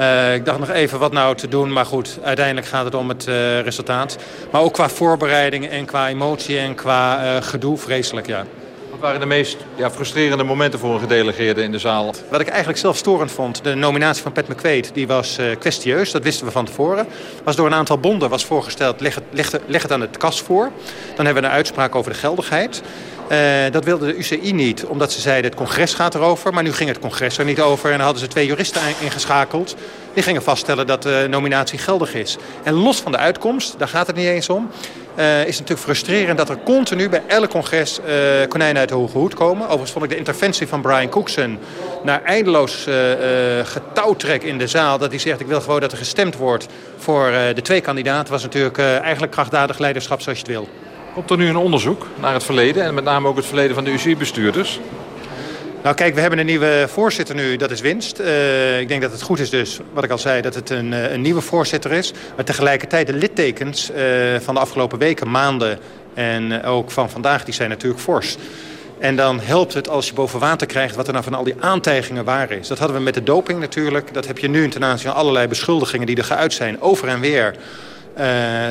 Speaker 27: Uh, ik dacht nog even wat nou te doen. Maar goed, uiteindelijk gaat het om het uh, resultaat. Maar ook qua voorbereiding en qua emotie en qua uh, gedoe vreselijk, ja.
Speaker 28: Wat waren de meest ja, frustrerende momenten voor een gedelegeerde in de zaal?
Speaker 27: Wat ik eigenlijk zelf storend vond, de nominatie van Pat McQuaid, die was uh, kwestieus. Dat wisten we van tevoren. Was door een aantal bonden was voorgesteld, leg het, het aan het kas voor. Dan hebben we een uitspraak over de geldigheid. Uh, dat wilde de UCI niet, omdat ze zeiden het congres gaat erover. Maar nu ging het congres er niet over en dan hadden ze twee juristen ingeschakeld. Die gingen vaststellen dat de nominatie geldig is. En los van de uitkomst, daar gaat het niet eens om... Uh, is natuurlijk frustrerend dat er continu bij elk congres uh, konijnen uit de hoge hoed komen. Overigens vond ik de interventie van Brian Cookson naar eindeloos uh, getouwtrek in de zaal. Dat hij zegt ik wil gewoon dat er gestemd wordt voor de twee kandidaten. was natuurlijk eigenlijk krachtdadig leiderschap zoals je het wil.
Speaker 28: Komt er nu een onderzoek naar het verleden en met name ook het verleden van de UCI-bestuurders?
Speaker 27: Nou kijk, we hebben een nieuwe voorzitter nu, dat is winst. Uh, ik denk dat het goed is dus, wat ik al zei, dat het een, een nieuwe voorzitter is. Maar tegelijkertijd de littekens uh, van de afgelopen weken, maanden en ook van vandaag, die zijn natuurlijk fors. En dan helpt het als je boven water krijgt wat er nou van al die aantijgingen waar is. Dat hadden we met de doping natuurlijk. Dat heb je nu ten aanzien van allerlei beschuldigingen die er geuit zijn, over en weer.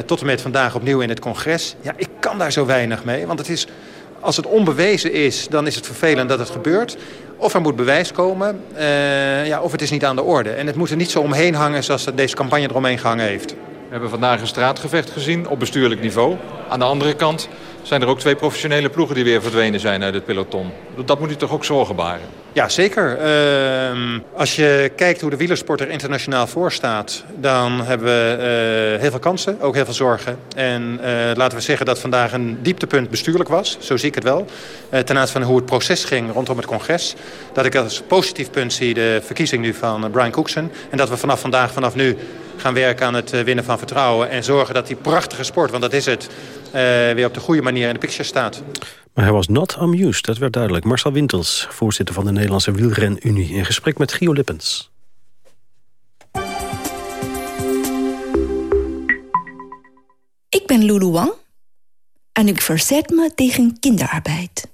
Speaker 27: Tot en met vandaag opnieuw in het congres. Ja, ik kan daar zo weinig mee, want het is als het onbewezen is, dan is het vervelend dat het gebeurt. Of er moet bewijs komen, uh, ja, of het is niet aan de orde. En het moet er niet zo omheen hangen zoals deze campagne eromheen gehangen heeft.
Speaker 28: We hebben vandaag een straatgevecht gezien op bestuurlijk niveau. Aan de andere kant zijn er ook twee professionele ploegen die weer verdwenen zijn uit het peloton. Dat moet u toch ook zorgen baren?
Speaker 27: Ja, zeker. Uh, als je kijkt hoe de wielersport er internationaal voor staat... dan hebben we uh, heel veel kansen, ook heel veel zorgen. En uh, laten we zeggen dat vandaag een dieptepunt bestuurlijk was. Zo zie ik het wel. Uh, ten aanzien van hoe het proces ging rondom het congres. Dat ik als positief punt zie de verkiezing nu van Brian Cookson. En dat we vanaf vandaag, vanaf nu gaan werken aan het winnen van vertrouwen. En zorgen dat die prachtige sport, want dat is het... weer op de goede manier in de picture staat.
Speaker 2: Maar hij was not amused, dat werd duidelijk. Marcel Wintels, voorzitter van de Nederlandse Wielrenunie... in gesprek met Gio Lippens.
Speaker 29: Ik ben Lulu Wang en ik verzet me tegen kinderarbeid.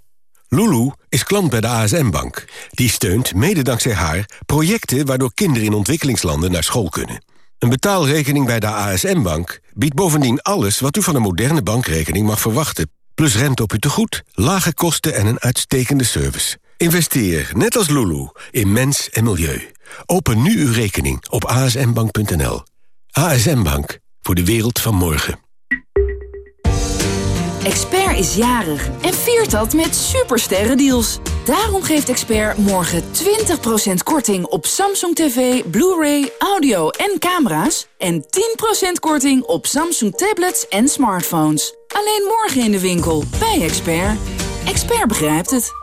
Speaker 30: Lulu is klant bij de ASM-bank. Die steunt, mede dankzij haar, projecten... waardoor kinderen in ontwikkelingslanden naar school kunnen. Een betaalrekening bij de ASM-bank biedt bovendien alles... wat u van een moderne bankrekening mag verwachten plus rente op uw tegoed, lage kosten en een uitstekende service. Investeer, net als Lulu, in mens en milieu. Open nu uw rekening op asmbank.nl. ASM Bank, voor de wereld van morgen.
Speaker 13: Expert is jarig en viert dat met supersterrendeals. Daarom geeft Expert morgen 20% korting op Samsung TV, Blu-ray, audio en camera's... en 10% korting op Samsung tablets en smartphones.
Speaker 31: Alleen morgen in de winkel. Bij Expert. Expert begrijpt het.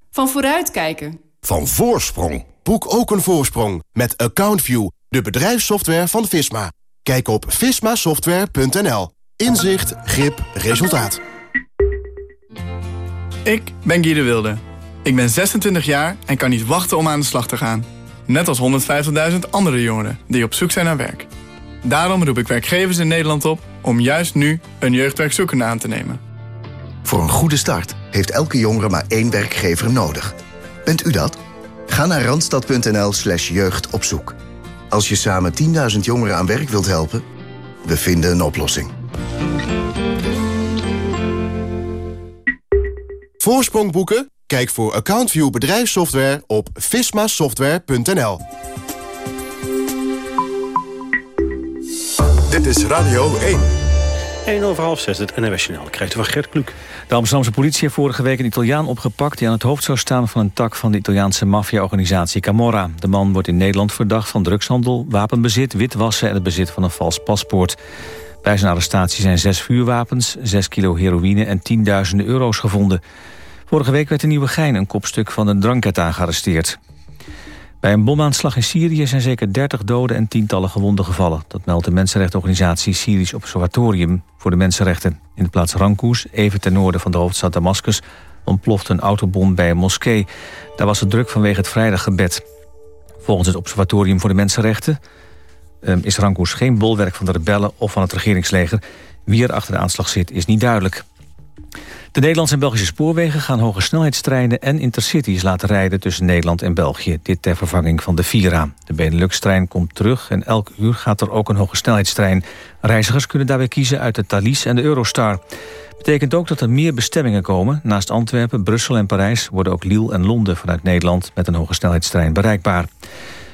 Speaker 32: Van vooruitkijken.
Speaker 10: Van voorsprong. Boek ook een voorsprong met AccountView, de bedrijfssoftware van Visma. Kijk op vismasoftware.nl. Inzicht, grip, resultaat.
Speaker 33: Ik ben Guy de Wilde. Ik ben 26 jaar en kan niet wachten om aan de slag te gaan. Net als 150.000 andere jongeren die op zoek zijn naar werk. Daarom roep ik werkgevers in Nederland op om juist nu een jeugdwerkzoekende aan te nemen.
Speaker 34: Voor een goede start heeft elke jongere maar één werkgever nodig. Bent u dat? Ga naar randstad.nl slash jeugdopzoek. Als je samen 10.000 jongeren aan werk wilt helpen, we vinden een oplossing.
Speaker 10: Voorsprong boeken? Kijk voor AccountView bedrijfssoftware op vismasoftware.nl. Dit is Radio 1.
Speaker 2: 1 over half 6, het NWS. Krijgt u van Gert Kluk.
Speaker 3: De Amsterdamse politie heeft vorige week een Italiaan opgepakt... die aan het hoofd zou staan van een tak van de Italiaanse maffia-organisatie Camorra. De man wordt in Nederland verdacht van drugshandel, wapenbezit, witwassen... en het bezit van een vals paspoort. Bij zijn arrestatie zijn zes vuurwapens, 6 kilo heroïne en tienduizenden euro's gevonden. Vorige week werd in Nieuwegein een kopstuk van de dranket gearresteerd. Bij een bomaanslag in Syrië zijn zeker 30 doden en tientallen gewonden gevallen. Dat meldt de mensenrechtenorganisatie Syrisch Observatorium voor de Mensenrechten. In de plaats Rankoes, even ten noorden van de hoofdstad Damascus... ontplofte een autobom bij een moskee. Daar was het druk vanwege het vrijdaggebed. Volgens het Observatorium voor de Mensenrechten... Ehm, is Rankoes geen bolwerk van de rebellen of van het regeringsleger. Wie er achter de aanslag zit is niet duidelijk. De Nederlandse en Belgische spoorwegen gaan hoge snelheidstreinen en intercities laten rijden tussen Nederland en België. Dit ter vervanging van de Vira. De Benelux-trein komt terug en elk uur gaat er ook een hoge snelheidstrein. Reizigers kunnen daarbij kiezen uit de Thalys en de Eurostar. Betekent ook dat er meer bestemmingen komen. Naast Antwerpen, Brussel en Parijs worden ook Lille en Londen vanuit Nederland met een hoge snelheidstrein bereikbaar.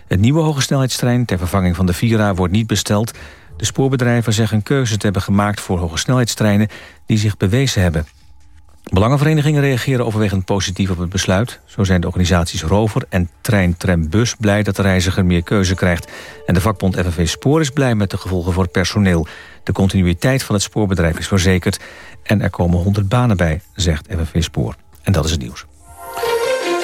Speaker 3: Het nieuwe hoge snelheidstrein ter vervanging van de Vira wordt niet besteld. De spoorbedrijven zeggen een keuze te hebben gemaakt voor hoge snelheidstreinen die zich bewezen hebben. Belangenverenigingen reageren overwegend positief op het besluit. Zo zijn de organisaties Rover en Trein Tram Bus blij dat de reiziger meer keuze krijgt. En de vakbond FNV Spoor is blij met de gevolgen voor het personeel. De continuïteit van het spoorbedrijf is verzekerd en er komen 100 banen bij, zegt FNV Spoor. En dat is het nieuws.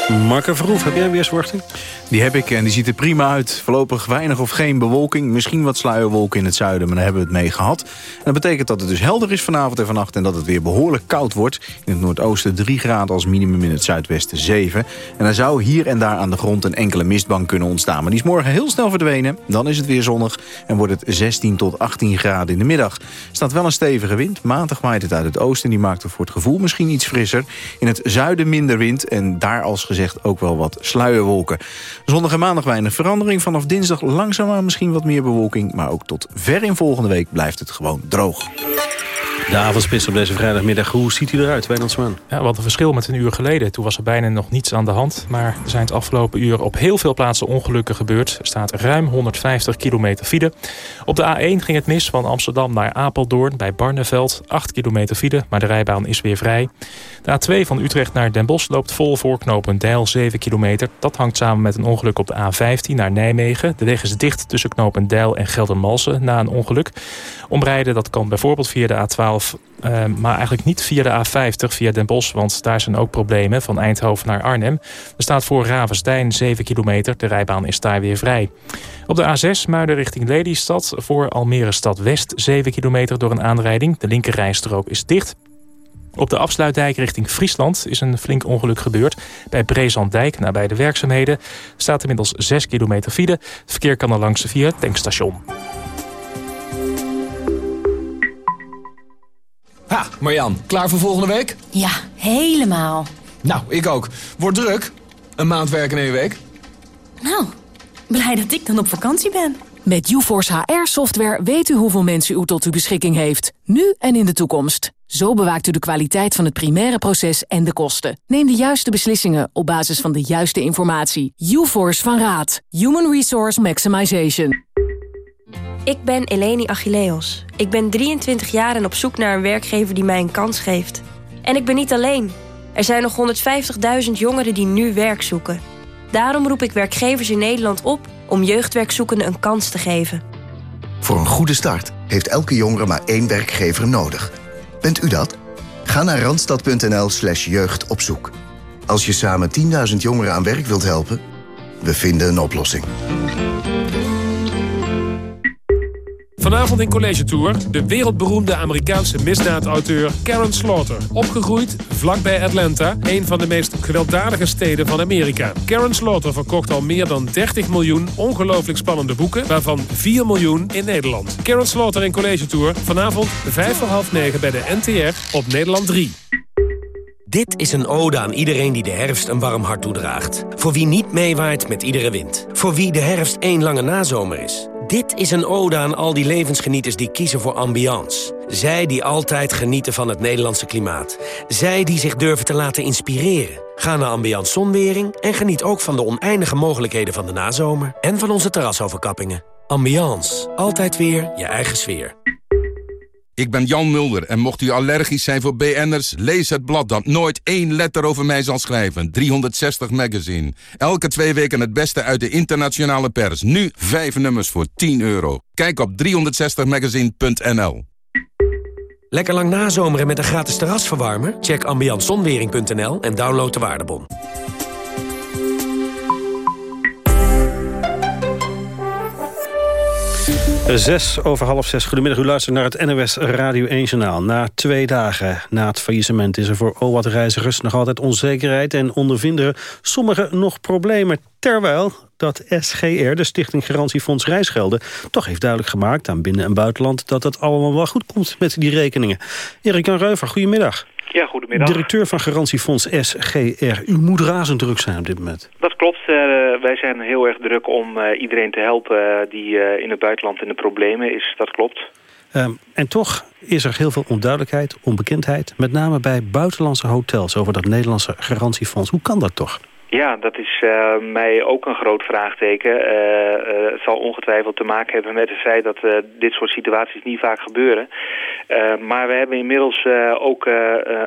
Speaker 2: Marco Verhoef, heb jij een weersverwachting?
Speaker 35: Die heb ik en die ziet er prima uit. Voorlopig weinig of geen bewolking. Misschien wat sluierwolken in het zuiden, maar daar hebben we het mee gehad. En dat betekent dat het dus helder is vanavond en vannacht... en dat het weer behoorlijk koud wordt. In het noordoosten 3 graden als minimum in het zuidwesten 7. En er zou hier en daar aan de grond een enkele mistbank kunnen ontstaan. Maar die is morgen heel snel verdwenen. Dan is het weer zonnig en wordt het 16 tot 18 graden in de middag. Er staat wel een stevige wind. Maandag waait het uit het oosten. Die maakt het voor het gevoel misschien iets frisser. In het zuiden minder wind en daar als gezegd ook wel wat sluierwolken. Zondag en maandag weinig verandering. Vanaf dinsdag langzaamaan misschien wat meer bewolking. Maar ook tot ver in volgende week blijft het gewoon droog.
Speaker 2: De avondspits op deze vrijdagmiddag, hoe ziet hij eruit, Wijnand Zwaan?
Speaker 7: Ja, wat een verschil met een uur geleden. Toen was er bijna nog niets aan de hand. Maar er zijn het afgelopen uur op heel veel plaatsen ongelukken gebeurd. Er staat ruim 150 kilometer file. Op de A1 ging het mis van Amsterdam naar Apeldoorn bij Barneveld. 8 kilometer file, maar de rijbaan is weer vrij. De A2 van Utrecht naar Den Bosch loopt vol voor knopen Deil 7 kilometer. Dat hangt samen met een ongeluk op de A15 naar Nijmegen. De weg is dicht tussen knopen Deil en Geldermalsen na een ongeluk. Omrijden dat kan bijvoorbeeld via de A12, eh, maar eigenlijk niet via de A50, via Den Bosch. Want daar zijn ook problemen van Eindhoven naar Arnhem. Er staat voor Ravenstein 7 kilometer. De rijbaan is daar weer vrij. Op de A6 Muiden richting Lelystad voor Almere Stad West 7 kilometer door een aanrijding. De linkerrijstrook is dicht. Op de afsluitdijk richting Friesland is een flink ongeluk gebeurd. Bij Brezandijk, nabij de werkzaamheden, staat inmiddels 6 kilometer file. Het verkeer kan er langs via het tankstation.
Speaker 36: Ha, Marjan, klaar voor volgende week?
Speaker 37: Ja, helemaal.
Speaker 36: Nou, ik ook. Wordt druk. Een maand werken in één week.
Speaker 37: Nou, blij dat ik dan op vakantie ben.
Speaker 38: Met UForce HR-software weet u hoeveel mensen u tot uw beschikking heeft. Nu en in de toekomst. Zo bewaakt u de kwaliteit van het primaire proces en de kosten. Neem de juiste beslissingen op basis van de juiste informatie. UForce van Raad. Human Resource Maximization.
Speaker 39: Ik ben Eleni Achilleos. Ik ben 23 jaar en op zoek naar een werkgever die mij een kans geeft. En ik ben niet alleen. Er zijn nog 150.000 jongeren die nu werk zoeken. Daarom roep ik werkgevers in Nederland op om jeugdwerkzoekenden een kans te geven.
Speaker 34: Voor een goede start heeft elke jongere maar één werkgever nodig. Bent u dat? Ga naar randstad.nl slash jeugdopzoek. Als je samen 10.000 jongeren aan werk wilt helpen, we vinden een oplossing.
Speaker 40: Vanavond in College Tour de wereldberoemde Amerikaanse misdaadauteur Karen Slaughter. Opgegroeid vlakbij Atlanta, een van de meest gewelddadige steden van Amerika. Karen Slaughter verkocht al meer dan 30 miljoen ongelooflijk spannende boeken, waarvan 4 miljoen in Nederland. Karen Slaughter in College Tour, vanavond 5 voor half 9 bij de NTR op Nederland 3.
Speaker 41: Dit is een ode aan iedereen die de herfst een warm hart toedraagt. Voor wie niet meewaait met iedere wind. Voor wie de herfst één lange nazomer is. Dit is een ode aan al die levensgenieters die kiezen voor ambiance. Zij die altijd genieten van het Nederlandse klimaat. Zij die zich durven te laten inspireren. Ga naar Ambiance Zonwering en geniet ook van de oneindige mogelijkheden van de nazomer... en van onze terrasoverkappingen. Ambiance. Altijd weer je eigen sfeer.
Speaker 42: Ik ben Jan Mulder en mocht u allergisch zijn voor BN'ers... lees het blad dat nooit één letter over mij zal schrijven. 360 Magazine. Elke twee weken het beste uit de internationale pers. Nu vijf nummers voor 10 euro. Kijk op 360magazine.nl
Speaker 41: Lekker lang nazomeren met een gratis terrasverwarmer? Check ambiantzonwering.nl en download de waardebon.
Speaker 2: Zes over half zes. Goedemiddag, u luistert naar het NOS Radio 1 Journaal. Na twee dagen na het faillissement is er voor OWAT reizigers nog altijd onzekerheid... en ondervinden sommigen nog problemen. Terwijl dat SGR, de Stichting Garantiefonds Reisgelden... toch heeft duidelijk gemaakt aan binnen- en buitenland... dat het allemaal wel goed komt met die rekeningen. Erik Jan Reuver, goedemiddag.
Speaker 43: Ja, goedemiddag.
Speaker 2: Directeur van Garantiefonds SGR. U moet razend druk zijn op dit moment.
Speaker 43: Dat klopt. Uh, wij zijn heel erg druk om uh, iedereen te helpen uh, die in het buitenland in de problemen is. Dat klopt.
Speaker 2: Um, en toch is er heel veel onduidelijkheid, onbekendheid... met name bij buitenlandse hotels over dat Nederlandse garantiefonds. Hoe kan dat toch?
Speaker 43: Ja, dat is uh, mij ook een groot vraagteken. Uh, uh, het zal ongetwijfeld te maken hebben met het feit dat dit soort situaties niet vaak gebeuren. maar we hebben inmiddels ook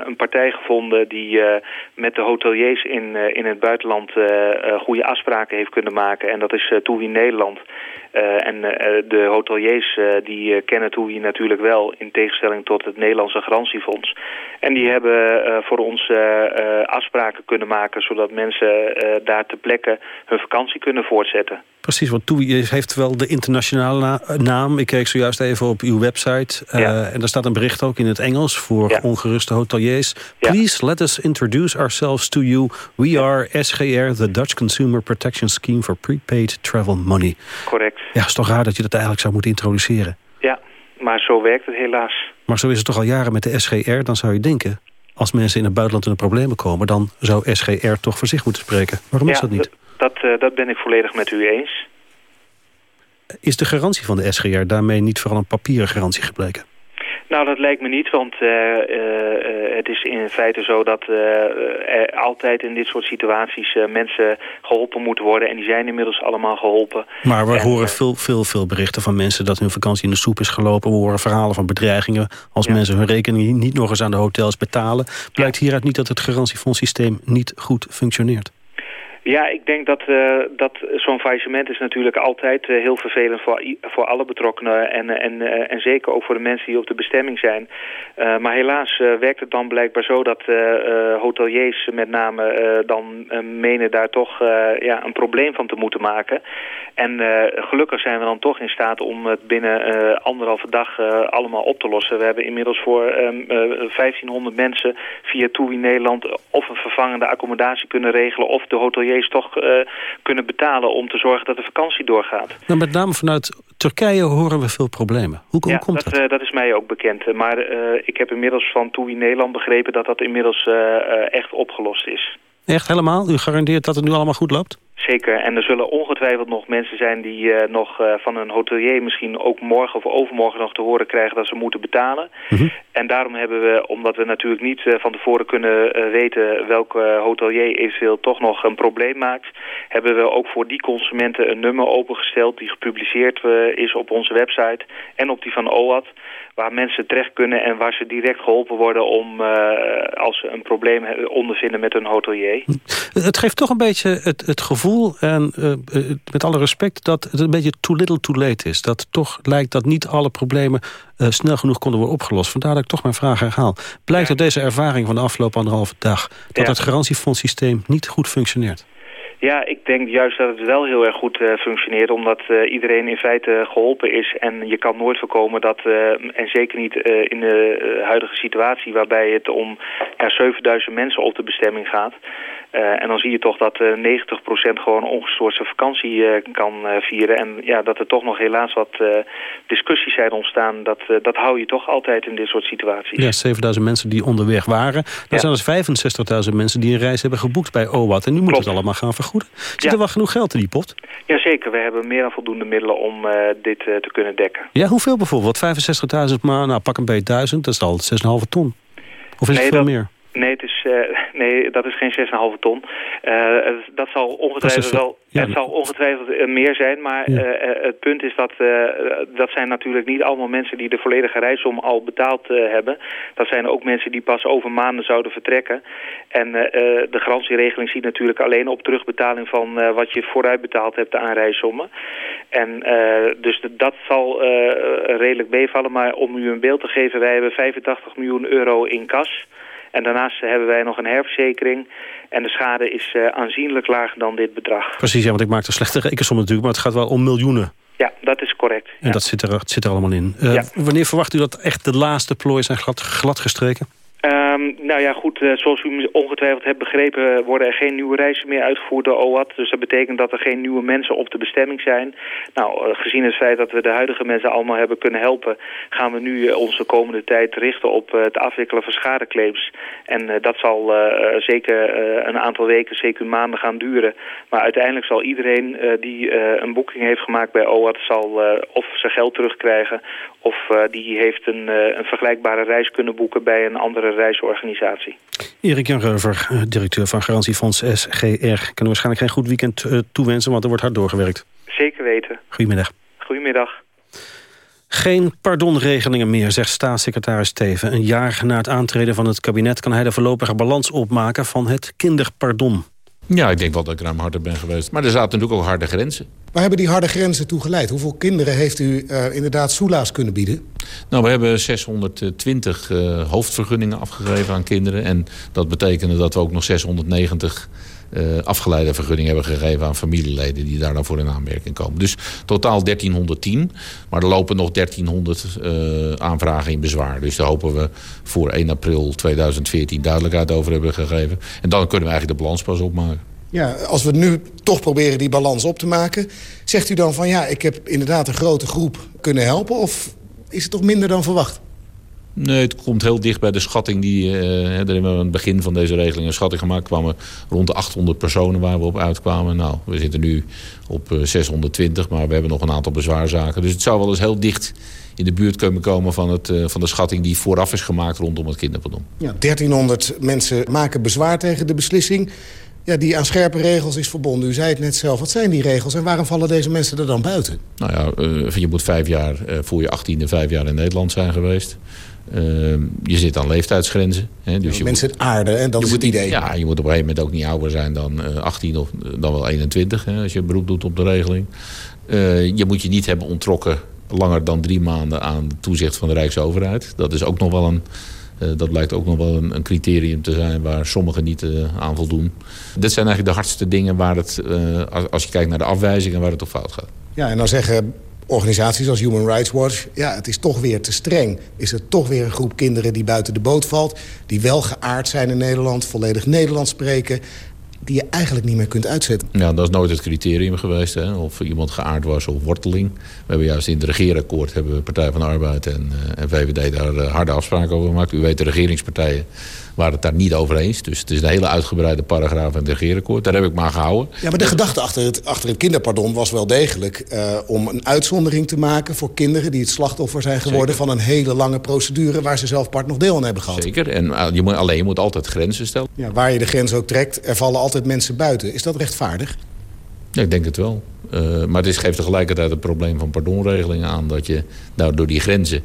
Speaker 43: een partij gevonden die met de hoteliers in, in het buitenland goede afspraken heeft kunnen maken. En dat is Toewie Nederland. Uh, en uh, de hoteliers uh, die kennen TUI natuurlijk wel in tegenstelling tot het Nederlandse garantiefonds. En die hebben voor ons afspraken kunnen maken zodat mensen daar ter plekke hun vakantie kunnen voortzetten.
Speaker 2: Precies, want TUI heeft wel de internationale na naam. Ik keek zojuist even op uw website. Ja. En daar staat een bericht ook in het Engels voor ja. ongeruste hoteliers. Please ja. let us introduce ourselves to you. We are SGR, the Dutch Consumer Protection Scheme for Prepaid Travel Money.
Speaker 43: Correct.
Speaker 2: Ja, het is toch raar dat je dat eigenlijk zou moeten introduceren.
Speaker 43: Ja, maar zo werkt het helaas.
Speaker 2: Maar zo is het toch al jaren met de SGR, dan zou je denken... als mensen in het buitenland in de problemen komen... dan zou SGR toch voor zich moeten spreken. Waarom is dat niet?
Speaker 43: Dat, uh, dat ben ik volledig met u eens.
Speaker 2: Is de garantie van de SGR daarmee niet vooral een papieren garantie gebleken?
Speaker 43: Nou, dat lijkt me niet, want uh, uh, het is in feite zo dat er altijd in dit soort situaties mensen geholpen moeten worden. En die zijn inmiddels allemaal geholpen.
Speaker 2: Maar we
Speaker 43: en,
Speaker 2: horen veel, veel, veel berichten van mensen dat hun vakantie in de soep is gelopen. We horen verhalen van bedreigingen als ja. mensen hun rekening niet nog eens aan de hotels betalen. Blijkt hieruit niet dat het garantiefondssysteem niet goed functioneert?
Speaker 43: Ja, ik denk dat, uh, dat zo'n faillissement is natuurlijk altijd uh, heel vervelend voor, voor alle betrokkenen. En, en, uh, en zeker ook voor de mensen die op de bestemming zijn. maar helaas werkt het dan blijkbaar zo dat hoteliers met name dan menen daar toch ja, een probleem van te moeten maken. En gelukkig zijn we dan toch in staat om het binnen anderhalve dag allemaal op te lossen. We hebben inmiddels voor 1500 mensen via TUI Nederland of een vervangende accommodatie kunnen regelen of de hoteliers toch uh, kunnen betalen om te zorgen dat de vakantie doorgaat.
Speaker 2: Nou, met name vanuit Turkije horen we veel problemen. Hoe, hoe
Speaker 43: ja,
Speaker 2: komt dat?
Speaker 43: Dat, uh, dat is mij ook bekend. Maar uh, ik heb inmiddels van TUI Nederland begrepen dat dat inmiddels echt opgelost is.
Speaker 2: Echt helemaal? U garandeert dat het nu allemaal goed loopt?
Speaker 43: Zeker, en er zullen ongetwijfeld nog mensen zijn die uh, nog uh, van een hotelier misschien ook morgen of overmorgen nog te horen krijgen dat ze moeten betalen. Mm -hmm. En daarom hebben we, omdat we natuurlijk niet uh, van tevoren kunnen weten welke hotelier eventueel toch nog een probleem maakt, hebben we ook voor die consumenten een nummer opengesteld die gepubliceerd is op onze website en op die van OAT waar mensen terecht kunnen en waar ze direct geholpen worden om als ze een probleem ondervinden met hun hotelier.
Speaker 2: Het geeft toch een beetje het, het gevoel, en uh, met alle respect, dat het een beetje too little too late is. Dat toch lijkt dat niet alle problemen uh, snel genoeg konden worden opgelost. Vandaar dat ik toch mijn vraag herhaal. Blijkt uit deze ervaring van de afgelopen anderhalve dag dat ja. het garantiefondssysteem niet goed functioneert?
Speaker 43: Ja, ik denk juist dat het wel heel erg goed uh, functioneert... omdat uh, iedereen in feite geholpen is. En je kan nooit voorkomen dat, uh, en zeker niet in de huidige situatie... waarbij het om ja, 7000 mensen op de bestemming gaat... Uh, en dan zie je toch dat uh, 90% gewoon ongestoord zijn vakantie uh, kan vieren. En ja, dat er toch nog helaas wat discussies zijn ontstaan. Dat, dat hou je toch altijd in dit soort situaties.
Speaker 2: Ja, 7000 mensen die onderweg waren. Dan ja. zijn er 65.000 mensen die een reis hebben geboekt bij OWAT. En nu moet het allemaal gaan vergoeden. Zit ja. er wel genoeg geld in die pot?
Speaker 43: Jazeker, we hebben meer dan voldoende middelen om dit te kunnen dekken.
Speaker 2: Ja, hoeveel bijvoorbeeld? 65.000 maar, nou pak een beetje 1000, dat is al 6,5 ton. Of is nee, het veel
Speaker 43: dat...
Speaker 2: meer?
Speaker 43: Nee, het is, uh, nee, dat is geen 6,5 ton. Uh, dat zal ongetwijfeld wel... Ja, het zal ongetwijfeld meer zijn, maar ja. uh, het punt is dat dat zijn natuurlijk niet allemaal mensen die de volledige reisom al betaald hebben. Dat zijn ook mensen die pas over maanden zouden vertrekken. En de garantieregeling ziet natuurlijk alleen op terugbetaling van wat je vooruit betaald hebt aan reissommen. En dus de, dat zal redelijk meevallen, maar om u een beeld te geven, wij hebben 85 miljoen euro in kas... En daarnaast hebben wij nog een herverzekering. En de schade is uh, aanzienlijk lager dan dit bedrag.
Speaker 2: Precies, ja, want ik maak een slechte rekensom natuurlijk. Maar het gaat wel om miljoenen.
Speaker 43: Ja, dat is correct.
Speaker 2: En
Speaker 43: ja.
Speaker 2: dat zit er, zit er allemaal in. Uh, ja. Wanneer verwacht u dat echt de laatste plooien zijn glad, glad gestreken?
Speaker 43: Um, nou ja, goed, uh, zoals u ongetwijfeld hebt begrepen... worden er geen nieuwe reizen meer uitgevoerd door OAT. Dus dat betekent dat er geen nieuwe mensen op de bestemming zijn. Nou, uh, gezien het feit dat we de huidige mensen allemaal hebben kunnen helpen... gaan we nu uh, onze komende tijd richten op het afwikkelen van schadeclaims. En dat zal zeker een aantal weken, zeker maanden gaan duren. Maar uiteindelijk zal iedereen die een boeking heeft gemaakt bij OAT... zal of zijn geld terugkrijgen... of die heeft een, een vergelijkbare reis kunnen boeken bij een andere reisorganisatie.
Speaker 2: Erik Jan Reuver, directeur van garantiefonds SGR. Kan waarschijnlijk geen goed weekend uh, toewensen, want er wordt hard doorgewerkt.
Speaker 43: Zeker weten.
Speaker 2: Goedemiddag.
Speaker 43: Goedemiddag.
Speaker 2: Geen pardonregelingen meer, zegt staatssecretaris Teven. Een jaar na het aantreden van het kabinet... kan hij de voorlopige balans opmaken van het kinderpardon.
Speaker 44: Ja, ik denk wel dat ik ruimhartig ben geweest. Maar er zaten natuurlijk ook harde grenzen.
Speaker 45: Waar hebben die harde grenzen toe geleid? Hoeveel kinderen heeft u uh, inderdaad soelaas kunnen bieden?
Speaker 44: Nou, we hebben 620 uh, hoofdvergunningen afgegeven aan kinderen. En dat betekende dat we ook nog 690 uh, afgeleide vergunningen hebben gegeven aan familieleden... die daar dan voor in aanmerking komen. Dus totaal 1310. Maar er lopen nog 1300 uh, aanvragen in bezwaar. Dus daar hopen we voor 1 april 2014 duidelijkheid over hebben gegeven. En dan kunnen we eigenlijk de balans pas opmaken.
Speaker 45: Ja, als we nu toch proberen die balans op te maken... zegt u dan van ja, ik heb inderdaad een grote groep kunnen helpen... of is het toch minder dan verwacht?
Speaker 44: Nee, het komt heel dicht bij de schatting. Die, uh, daar hebben we aan het begin van deze regeling een schatting gemaakt. kwamen rond de 800 personen waar we op uitkwamen. Nou, we zitten nu op uh, 620, maar we hebben nog een aantal bezwaarzaken. Dus het zou wel eens heel dicht in de buurt kunnen komen van, het, uh, van de schatting die vooraf is gemaakt rondom het kinderpardon.
Speaker 45: Ja, 1300 mensen maken bezwaar tegen de beslissing ja, die aan scherpe regels is verbonden. U zei het net zelf. Wat zijn die regels en waarom vallen deze mensen er dan buiten?
Speaker 44: Nou ja, uh, je moet vijf jaar uh, voor je achttiende vijf jaar in Nederland zijn geweest. Uh, je zit aan leeftijdsgrenzen. Hè, dus
Speaker 45: ja, je mensen moet, aarden, en dat is het idee.
Speaker 44: Ja, je moet op een gegeven moment ook niet ouder zijn dan 18 of dan wel 21... Hè, als je beroep doet op de regeling. je moet je niet hebben ontrokken langer dan drie maanden aan toezicht van de Rijksoverheid. Dat is ook nog wel een... Uh, dat blijkt ook nog wel een, een, criterium te zijn waar sommigen niet uh, aan voldoen. Dit zijn eigenlijk de hardste dingen waar het, uh, als, als, je kijkt naar de afwijzingen, waar het op fout gaat.
Speaker 45: Ja, en dan zeggen organisaties als Human Rights Watch... ja, het is toch weer te streng. Is er toch weer een groep kinderen die buiten de boot valt... die wel geaard zijn in Nederland, volledig Nederlands spreken die je eigenlijk niet meer kunt uitzetten.
Speaker 44: Ja, dat is nooit het criterium geweest. Hè? Of iemand geaard was of worteling. We hebben juist in het regeerakkoord... hebben Partij van de Arbeid en, uh, en VVD daar uh, harde afspraken over gemaakt. U weet, de regeringspartijen waren het daar niet over eens. Dus het is een hele uitgebreide paragraaf in het regeerakkoord. Daar heb ik maar gehouden.
Speaker 45: Ja, maar de gedachte achter het, achter het kinderpardon was wel degelijk... Uh, om een uitzondering te maken voor kinderen die het slachtoffer zijn geworden... van een hele lange procedure waar ze zelf part nog deel aan hebben gehad.
Speaker 44: Zeker, en uh, je moet, alleen je moet altijd grenzen stellen.
Speaker 45: Ja, waar je de grens ook trekt, er vallen altijd mensen buiten. Is dat rechtvaardig?
Speaker 44: Ja, ik denk het wel. Uh, maar het geeft tegelijkertijd het probleem van pardonregelingen aan... dat je nou, door die grenzen,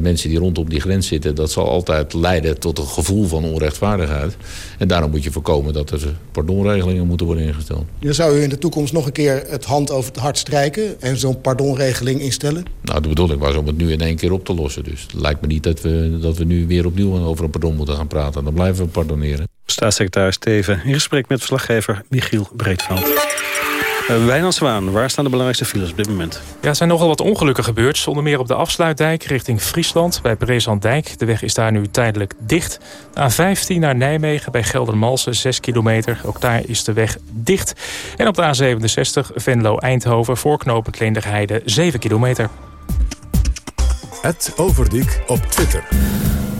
Speaker 44: mensen die rondom die grens zitten... dat zal altijd leiden tot een gevoel van onrechtvaardigheid. En daarom moet je voorkomen dat er pardonregelingen moeten worden ingesteld.
Speaker 45: Dan zou u in de toekomst nog een keer het hand over het hart strijken... en zo'n pardonregeling instellen?
Speaker 44: Nou, de bedoeling was om het nu in één keer op te lossen. Dus het lijkt me niet dat we, dat we nu weer opnieuw over een pardon moeten gaan praten. Dan blijven we pardoneren.
Speaker 2: Staatssecretaris Steven in gesprek met verslaggever Michiel Breedveld. Uh, Zwaan, waar staan de belangrijkste files op dit moment?
Speaker 7: Ja, er zijn nogal wat ongelukken gebeurd. Onder meer op de afsluitdijk richting Friesland bij Brezandijk. De weg is daar nu tijdelijk dicht. De A15 naar Nijmegen bij Geldermalsen, 6 kilometer. Ook daar is de weg dicht. En op de A67 Venlo-Eindhoven voor knopen Kleinderheide, 7 kilometer.
Speaker 46: Overdiek op Twitter.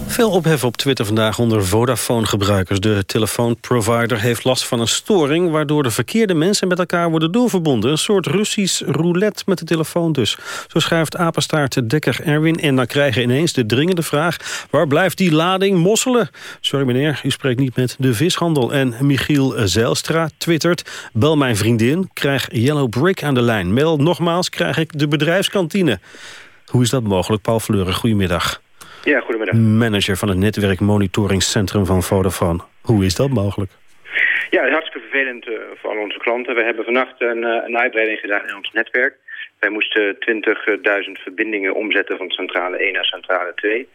Speaker 2: Veel ophef op Twitter vandaag onder Vodafone-gebruikers. De telefoonprovider heeft last van een storing... waardoor de verkeerde mensen met elkaar worden doorverbonden. Een soort Russisch roulette met de telefoon dus. Zo schrijft apenstaart Dekker Erwin. En dan krijgen ineens de dringende vraag... waar blijft die lading mosselen? Sorry meneer, u spreekt niet met de vishandel. En Michiel Zijlstra twittert... bel mijn vriendin, krijg Yellow Brick aan de lijn. Mail nogmaals, krijg ik de bedrijfskantine. Hoe is dat mogelijk? Paul Fleuren, goedemiddag.
Speaker 47: Ja, goedemiddag.
Speaker 2: Manager van het netwerkmonitoringscentrum van Vodafone. Hoe is dat mogelijk?
Speaker 47: Ja, hartstikke vervelend uh, voor al onze klanten. We hebben vannacht een, uh, een uitbreiding gedaan in ons netwerk. Wij moesten 20.000 verbindingen omzetten van centrale 1 naar centrale 2.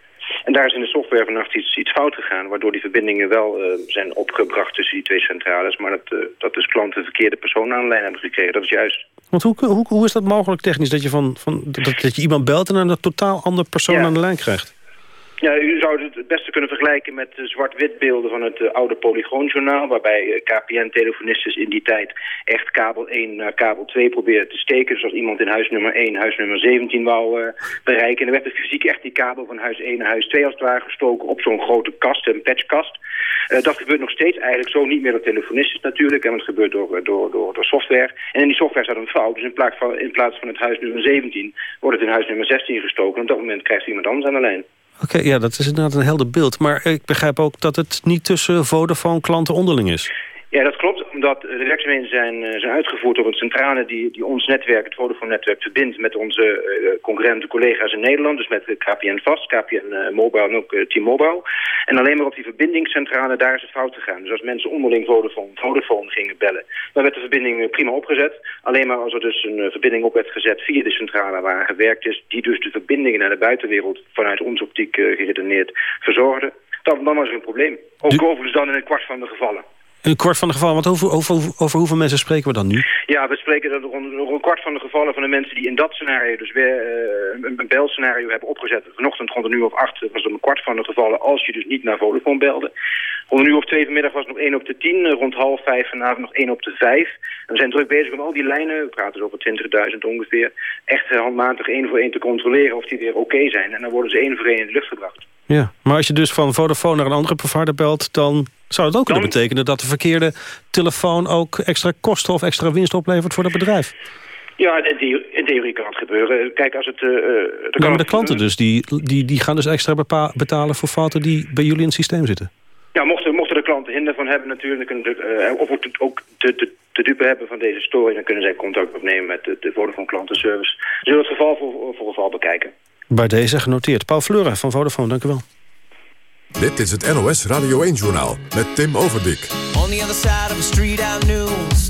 Speaker 47: En daar is in de software vannacht iets, iets fout gegaan... waardoor die verbindingen wel uh, zijn opgebracht tussen die twee centrales... maar dat, dat dus klanten de verkeerde persoon aan de lijn hebben gekregen. Dat is juist.
Speaker 2: Want hoe, hoe, hoe is dat mogelijk technisch? Dat je, van, van, dat, dat je iemand belt en een totaal andere persoon ja. aan de lijn krijgt?
Speaker 47: Ja, u zou het het beste kunnen vergelijken met de zwart-wit beelden van het uh, oude Polygoonjournaal... waarbij uh, KPN-telefonisten in die tijd echt kabel 1 naar kabel 2 probeerden te steken. Dus als iemand in huis nummer 1 huis nummer 17 wou uh, bereiken... en dan werd er fysiek echt die kabel van huis 1 naar huis 2 als het ware gestoken op zo'n grote kast, een patchkast. dat gebeurt nog steeds eigenlijk zo niet meer door telefonisten natuurlijk... en het gebeurt door, door, door, door software. En in die software staat een fout, dus in plaats van, in plaats van het huis nummer 17 wordt het in huis nummer 16 gestoken... en op dat moment krijgt iemand anders aan de lijn.
Speaker 2: Oké, ja, dat is inderdaad een helder beeld. Maar ik begrijp ook dat het niet tussen Vodafone-klanten onderling is.
Speaker 47: Ja, dat klopt, omdat de werkzaamheden zijn, zijn uitgevoerd door een centrale die, die ons netwerk, het Vodafone-netwerk, verbindt met onze uh, concurrente collega's in Nederland. Dus met KPN Vast, KPN uh, Mobile en ook uh, T-Mobile. En alleen maar op die verbindingscentrale, daar is het fout gegaan. Dus als mensen onderling Vodafone, Vodafone gingen bellen, dan werd de verbinding prima opgezet. Alleen maar als er dus een verbinding op werd gezet via de centrale waar gewerkt is, die dus de verbindingen naar de buitenwereld vanuit onze optiek geredeneerd verzorgde, dan, dan was er een probleem. Ook overigens dan in een kwart van de gevallen.
Speaker 2: Een kwart van de gevallen, want over, over, hoeveel mensen spreken we dan nu?
Speaker 47: Ja, we spreken er rond, een kwart van de gevallen van de mensen die in dat scenario, dus weer uh, een, een belscenario hebben opgezet. Vanochtend rond een uur of acht was er een kwart van de gevallen als je dus niet naar Vodafone belde. Rond een uur of twee vanmiddag was het nog één op de tien, rond half vijf vanavond nog één op de vijf. En we zijn druk bezig om al die lijnen, we praten dus over 20.000 ongeveer, echt handmatig één voor één te controleren of die weer oké okay zijn. En dan worden ze één voor één in de lucht gebracht.
Speaker 2: Ja, maar als je dus van Vodafone naar een andere provider belt... dan zou het ook kunnen betekenen dat de verkeerde telefoon... ook extra kosten of extra winst oplevert voor dat bedrijf.
Speaker 47: Ja, in theorie, in theorie kan het gebeuren. Kijk, als het... Uh,
Speaker 2: maar de klanten dus, die, die, die gaan dus extra betalen voor fouten... die bij jullie in het systeem zitten?
Speaker 47: Ja, mochten, mochten de klanten hinder van hebben natuurlijk... Kunnen uh, of ook de, de, de dupe hebben van deze story... dan kunnen zij contact opnemen met de, de Vodafone klantenservice. Zullen we het geval voor, voor geval bekijken.
Speaker 2: Bij deze genoteerd. Paul Fleuren van Vodafone, dank u wel.
Speaker 46: Dit is het NOS Radio 1-journaal met Tim Overdik.
Speaker 48: On the other side of the street I knew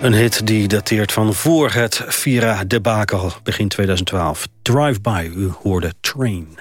Speaker 2: Een hit die dateert van voor het Vira debakel begin 2012. Drive-by, u hoorde Train.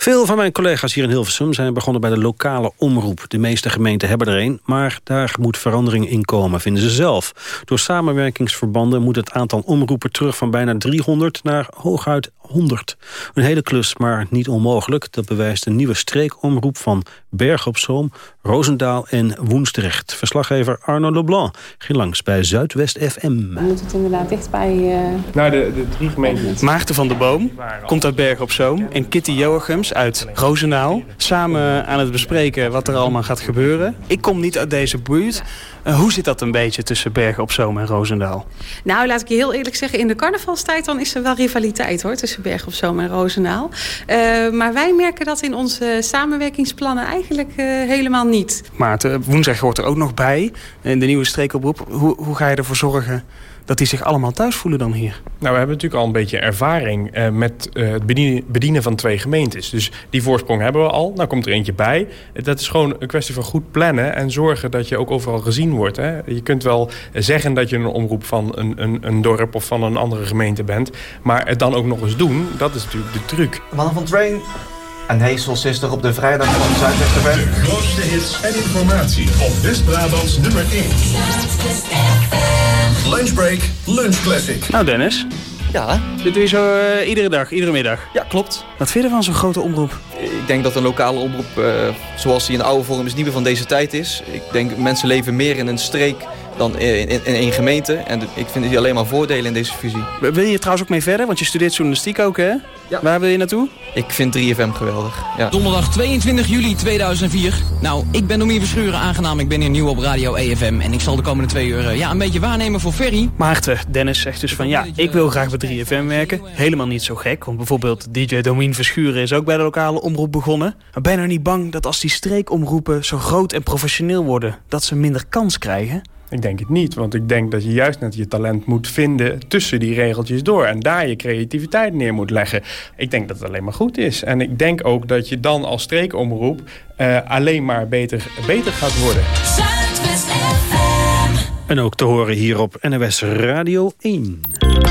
Speaker 2: Veel van mijn collega's hier in Hilversum zijn begonnen bij de lokale omroep. De meeste gemeenten hebben er een, maar daar moet verandering in komen, vinden ze zelf. Door samenwerkingsverbanden moet het aantal omroepen terug van bijna 300 naar hooguit 100. Een hele klus, maar niet onmogelijk. Dat bewijst een nieuwe streekomroep van Berg op Zoom, Roosendaal en Woensdrecht. Verslaggever Arno Leblanc ging langs bij Zuidwest FM.
Speaker 49: Dan moet het inderdaad dicht bij... eh,
Speaker 50: Nou, de, de drie gemeenten. Maarten van der Boom komt uit Bergen op Zoom. En Kitty Joachims uit Roosendaal. Samen aan het bespreken wat er allemaal gaat gebeuren. Ik kom niet uit deze buurt. Eh, hoe zit dat een beetje tussen Bergen op Zoom en Roosendaal?
Speaker 49: Nou, laat ik je heel eerlijk zeggen, in de carnavalstijd dan is er wel rivaliteit hoor, tussen Berg op Zoom en Roosendaal. Eh, maar wij merken dat in onze samenwerkingsplannen eigenlijk eh, helemaal niet.
Speaker 50: Maarten, woensdag hoort er ook nog bij. In de nieuwe streekoproep. Hoe, hoe ga je ervoor zorgen dat die zich allemaal thuis voelen dan hier?
Speaker 51: Nou, we hebben natuurlijk al een beetje ervaring eh, met eh, het bedienen, bedienen van twee gemeentes. Dus die voorsprong hebben we al. Nou komt er eentje bij. Dat is gewoon een kwestie van goed plannen en zorgen dat je ook overal gezien wordt. Hè. Je kunt wel zeggen dat je een omroep van een, een, een dorp of van een andere gemeente bent. Maar het dan ook nog eens doen, dat is natuurlijk de truc.
Speaker 52: Mannen van Train en Hazel Sister op de vrijdag van Zuidwest FM.
Speaker 53: De grootste hits en informatie op West-Brabants nummer 1. Lunchbreak, Lunch Classic.
Speaker 50: Nou Dennis.
Speaker 52: Ja?
Speaker 50: Dit doe je zo iedere dag, iedere middag?
Speaker 52: Ja, klopt.
Speaker 50: Wat vind je van zo'n grote omroep?
Speaker 52: Ik denk dat een lokale omroep, eh, zoals die in oude vorm is, niet meer van deze tijd is. Ik denk mensen leven meer in een streek dan in, in, in één gemeente. En ik vind hier alleen maar voordelen in deze fusie.
Speaker 50: Wil je hier trouwens ook mee verder? Want je studeert journalistiek ook, hè?
Speaker 52: Ja.
Speaker 50: Waar wil je naartoe?
Speaker 52: Ik vind 3FM geweldig. Ja.
Speaker 54: Donderdag 22 juli 2004. Nou, ik ben Domien Verschuren, aangenaam. Ik ben hier nieuw op Radio EFM. En ik zal de komende twee uur eh, ja, een beetje waarnemen voor Ferry.
Speaker 50: Maarten, Dennis zegt dus van ja, ik wil graag bij 3FM werken. Helemaal niet zo gek, want bijvoorbeeld DJ Domien Verschuren is ook bij de lokale omroep begonnen. Maar ben je nou niet bang dat als die streekomroepen zo groot en professioneel worden, dat ze minder kans krijgen?
Speaker 51: Ik denk het niet, want ik denk dat je juist net je talent moet vinden tussen die regeltjes door. En daar je creativiteit neer moet leggen. Ik denk dat het alleen maar goed is. En ik denk ook dat je dan als streekomroep eh, alleen maar beter, beter gaat worden.
Speaker 2: En ook te horen hier op NOS Radio 1.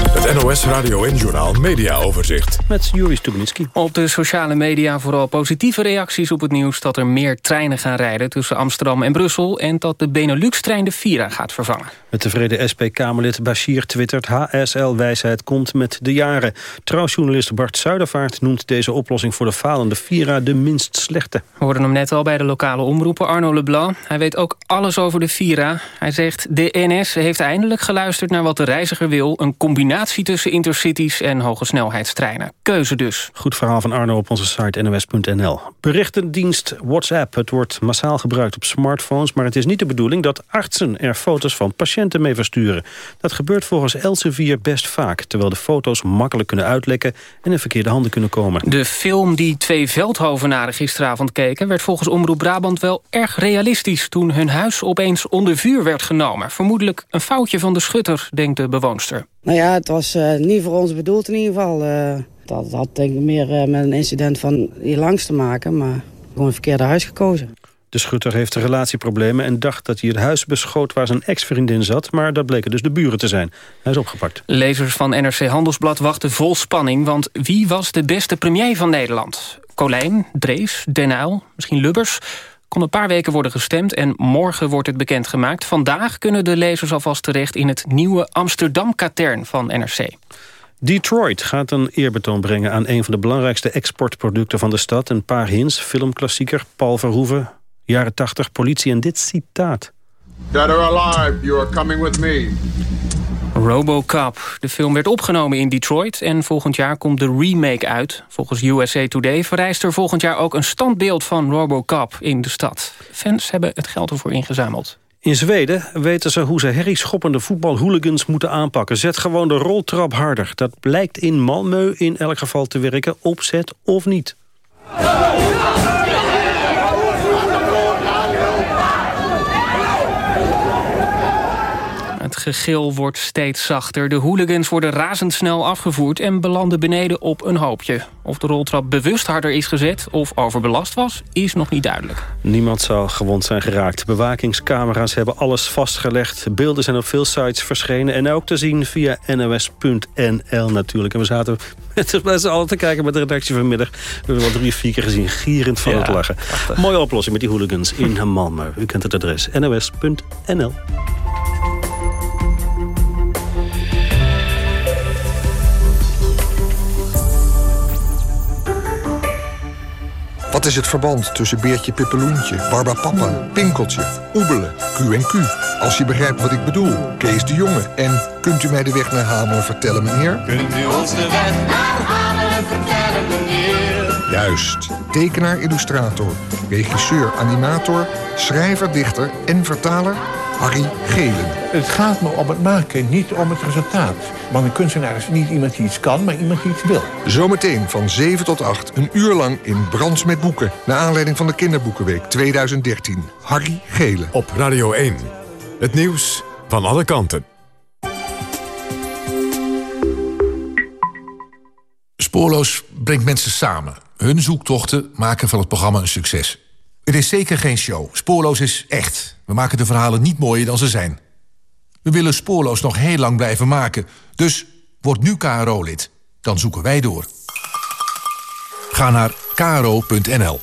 Speaker 46: Het NOS Radio en Journal Media Overzicht.
Speaker 2: Met Juri Stubenitski.
Speaker 55: Op de sociale media vooral positieve reacties op het nieuws... dat er meer treinen gaan rijden tussen Amsterdam en Brussel... en dat de Benelux-trein de Vira gaat vervangen.
Speaker 2: Het tevreden SP-Kamerlid Bashir twittert... HSL-wijsheid komt met de jaren. Trouwjournalist Bart Zuidervaart noemt deze oplossing... voor de falende Vira de minst slechte.
Speaker 55: We hoorden hem net al bij de lokale omroepen, Arno Leblanc. Hij weet ook alles over de Vira. Hij zegt, de NS heeft eindelijk geluisterd naar wat de reiziger wil... een combinatie tussen intercities en hoge snelheidstreinen. Keuze dus.
Speaker 2: Goed verhaal van Arno op onze site nws.nl. Berichtendienst WhatsApp. Het wordt massaal gebruikt op smartphones... maar het is niet de bedoeling dat artsen er foto's van patiënten mee versturen. Dat gebeurt volgens Elsevier best vaak... terwijl de foto's makkelijk kunnen uitlekken... en in verkeerde handen kunnen komen.
Speaker 55: De film die twee Veldhovenaren gisteravond keken... werd volgens Omroep Brabant wel erg realistisch... toen hun huis opeens onder vuur werd genomen. Vermoedelijk een foutje van de schutter, denkt de bewoonster.
Speaker 56: Nou ja, het was uh, niet voor ons bedoeld in ieder geval. Uh, dat had denk ik meer uh, met een incident van hier langs te maken, maar gewoon een verkeerde huis gekozen.
Speaker 2: De schutter heeft relatieproblemen en dacht dat hij het huis beschoot waar zijn ex-vriendin zat, maar dat bleken dus de buren te zijn. Hij is opgepakt.
Speaker 55: Lezers van NRC Handelsblad wachten vol spanning, want wie was de beste premier van Nederland? Colijn, Drees, Den Uyl, misschien Lubbers kon een paar weken worden gestemd en morgen wordt het bekendgemaakt. Vandaag kunnen de lezers alvast terecht in het nieuwe Amsterdam-katern van NRC.
Speaker 2: Detroit gaat een eerbetoon brengen aan een van de belangrijkste exportproducten van de stad. Een paar hints, filmklassieker, Paul Verhoeven, jaren 80, politie en dit citaat.
Speaker 57: Dead or alive, you are coming with me.
Speaker 55: Robocop. De film werd opgenomen in Detroit en volgend jaar komt de remake uit. Volgens USA Today vereist er volgend jaar ook een standbeeld van Robocop in de stad. Fans hebben het geld ervoor ingezameld.
Speaker 2: In Zweden weten ze hoe ze herrieschoppende voetbalhooligans moeten aanpakken. Zet gewoon de roltrap harder. Dat blijkt in Malmö in elk geval te werken, opzet of niet.
Speaker 55: Gegil wordt steeds zachter. De hooligans worden razendsnel afgevoerd en belanden beneden op een hoopje. Of de roltrap bewust harder is gezet of overbelast was, is nog niet duidelijk.
Speaker 2: Niemand zal gewond zijn geraakt. Bewakingscamera's hebben alles vastgelegd. Beelden zijn op veel sites verschenen en ook te zien via nos.nl natuurlijk. En we zaten met z'n allen te kijken met de redactie vanmiddag. We hebben wel drie, vier keer gezien, gierend van het lachen. Mooie oplossing met die hooligans in Malmö. U kent het adres nos.nl.
Speaker 58: Wat is het verband tussen Beertje Pippeloentje, Barbapapa, Pinkeltje, Oebelen, Q&Q? Als je begrijpt wat ik bedoel, Kees de Jonge. En kunt u mij de weg naar Hamelen vertellen, meneer?
Speaker 59: Kunt u ons de weg naar Hamelen vertellen, meneer?
Speaker 58: Juist. Tekenaar, illustrator, regisseur, animator, schrijver, dichter en vertaler... Harry Gelen.
Speaker 60: Het gaat me om het maken, niet om het resultaat. Want een kunstenaar is niet iemand die iets kan, maar iemand die iets wil.
Speaker 58: Zometeen van 7 tot 8, een uur lang in Brands met Boeken. Naar aanleiding van de Kinderboekenweek 2013. Harry Gelen.
Speaker 46: Op Radio 1. Het nieuws van alle kanten.
Speaker 61: Spoorloos brengt mensen samen. Hun zoektochten maken van het programma een succes. Het is zeker geen show. Spoorloos is echt. We maken de verhalen niet mooier dan ze zijn. We willen Spoorloos nog heel lang blijven maken. Dus word nu KRO-lid. Dan zoeken wij door. Ga naar kro.nl.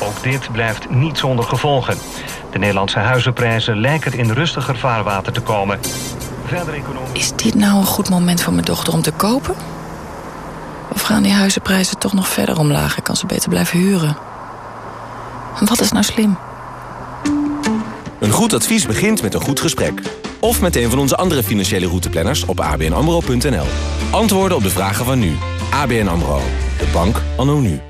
Speaker 62: Ook dit blijft niet zonder gevolgen. De Nederlandse huizenprijzen lijken in rustiger vaarwater te komen. Verder economisch...
Speaker 63: Is dit nou een goed moment voor mijn dochter om te kopen? Of gaan die huizenprijzen toch nog verder omlaag? Ik kan ze beter blijven huren. Wat is nou slim?
Speaker 64: Een goed advies begint met een goed gesprek. Of met een van onze andere financiële routeplanners op abnamro.nl. Antwoorden op de vragen van nu. ABN AMRO. De bank anno nu.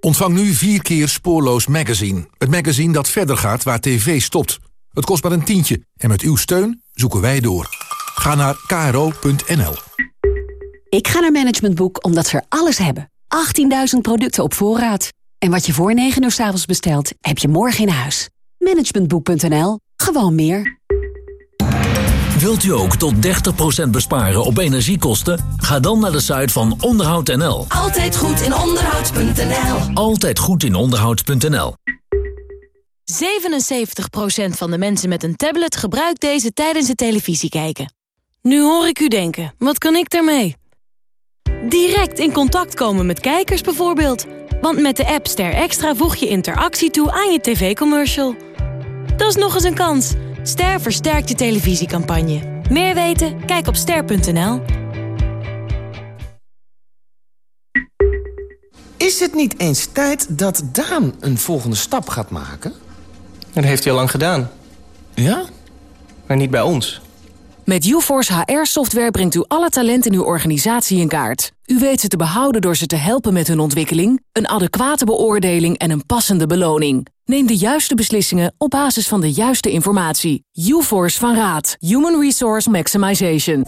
Speaker 61: Ontvang nu vier keer Spoorloos Magazine. Het magazine dat verder gaat waar tv stopt. Het kost maar een tientje en met uw steun zoeken wij door. Ga naar kro.nl.
Speaker 65: Ik ga naar Management Boek omdat ze er alles hebben. 18.000 producten op voorraad. En wat je voor 9 uur s avonds bestelt, heb je morgen in huis. Managementboek.nl. Gewoon meer.
Speaker 66: Wilt u ook tot 30% besparen op energiekosten? Ga dan naar de site van onderhoud.nl.
Speaker 65: Altijd goed in onderhoud.nl.
Speaker 66: Altijd goed in onderhoud.nl.
Speaker 67: 77% van de mensen met een tablet gebruikt deze tijdens het televisie kijken. Nu hoor ik u denken, wat kan ik daarmee? Direct in contact komen met kijkers bijvoorbeeld. Want met de app Ster Extra voeg je interactie toe aan je tv-commercial. Dat is nog eens een kans. Ster versterkt je televisiecampagne. Meer weten? Kijk op ster.nl.
Speaker 68: Is het niet eens tijd dat Daan een volgende stap gaat maken?
Speaker 69: Dat heeft hij al lang gedaan.
Speaker 68: Ja?
Speaker 69: Maar niet bij ons.
Speaker 67: Met UForce HR-software brengt u alle talent in uw organisatie in kaart. U weet ze te behouden door ze te helpen met hun ontwikkeling... een adequate beoordeling en een passende beloning. Neem de juiste beslissingen op basis van de juiste informatie. UForce van Raad. Human Resource Maximization.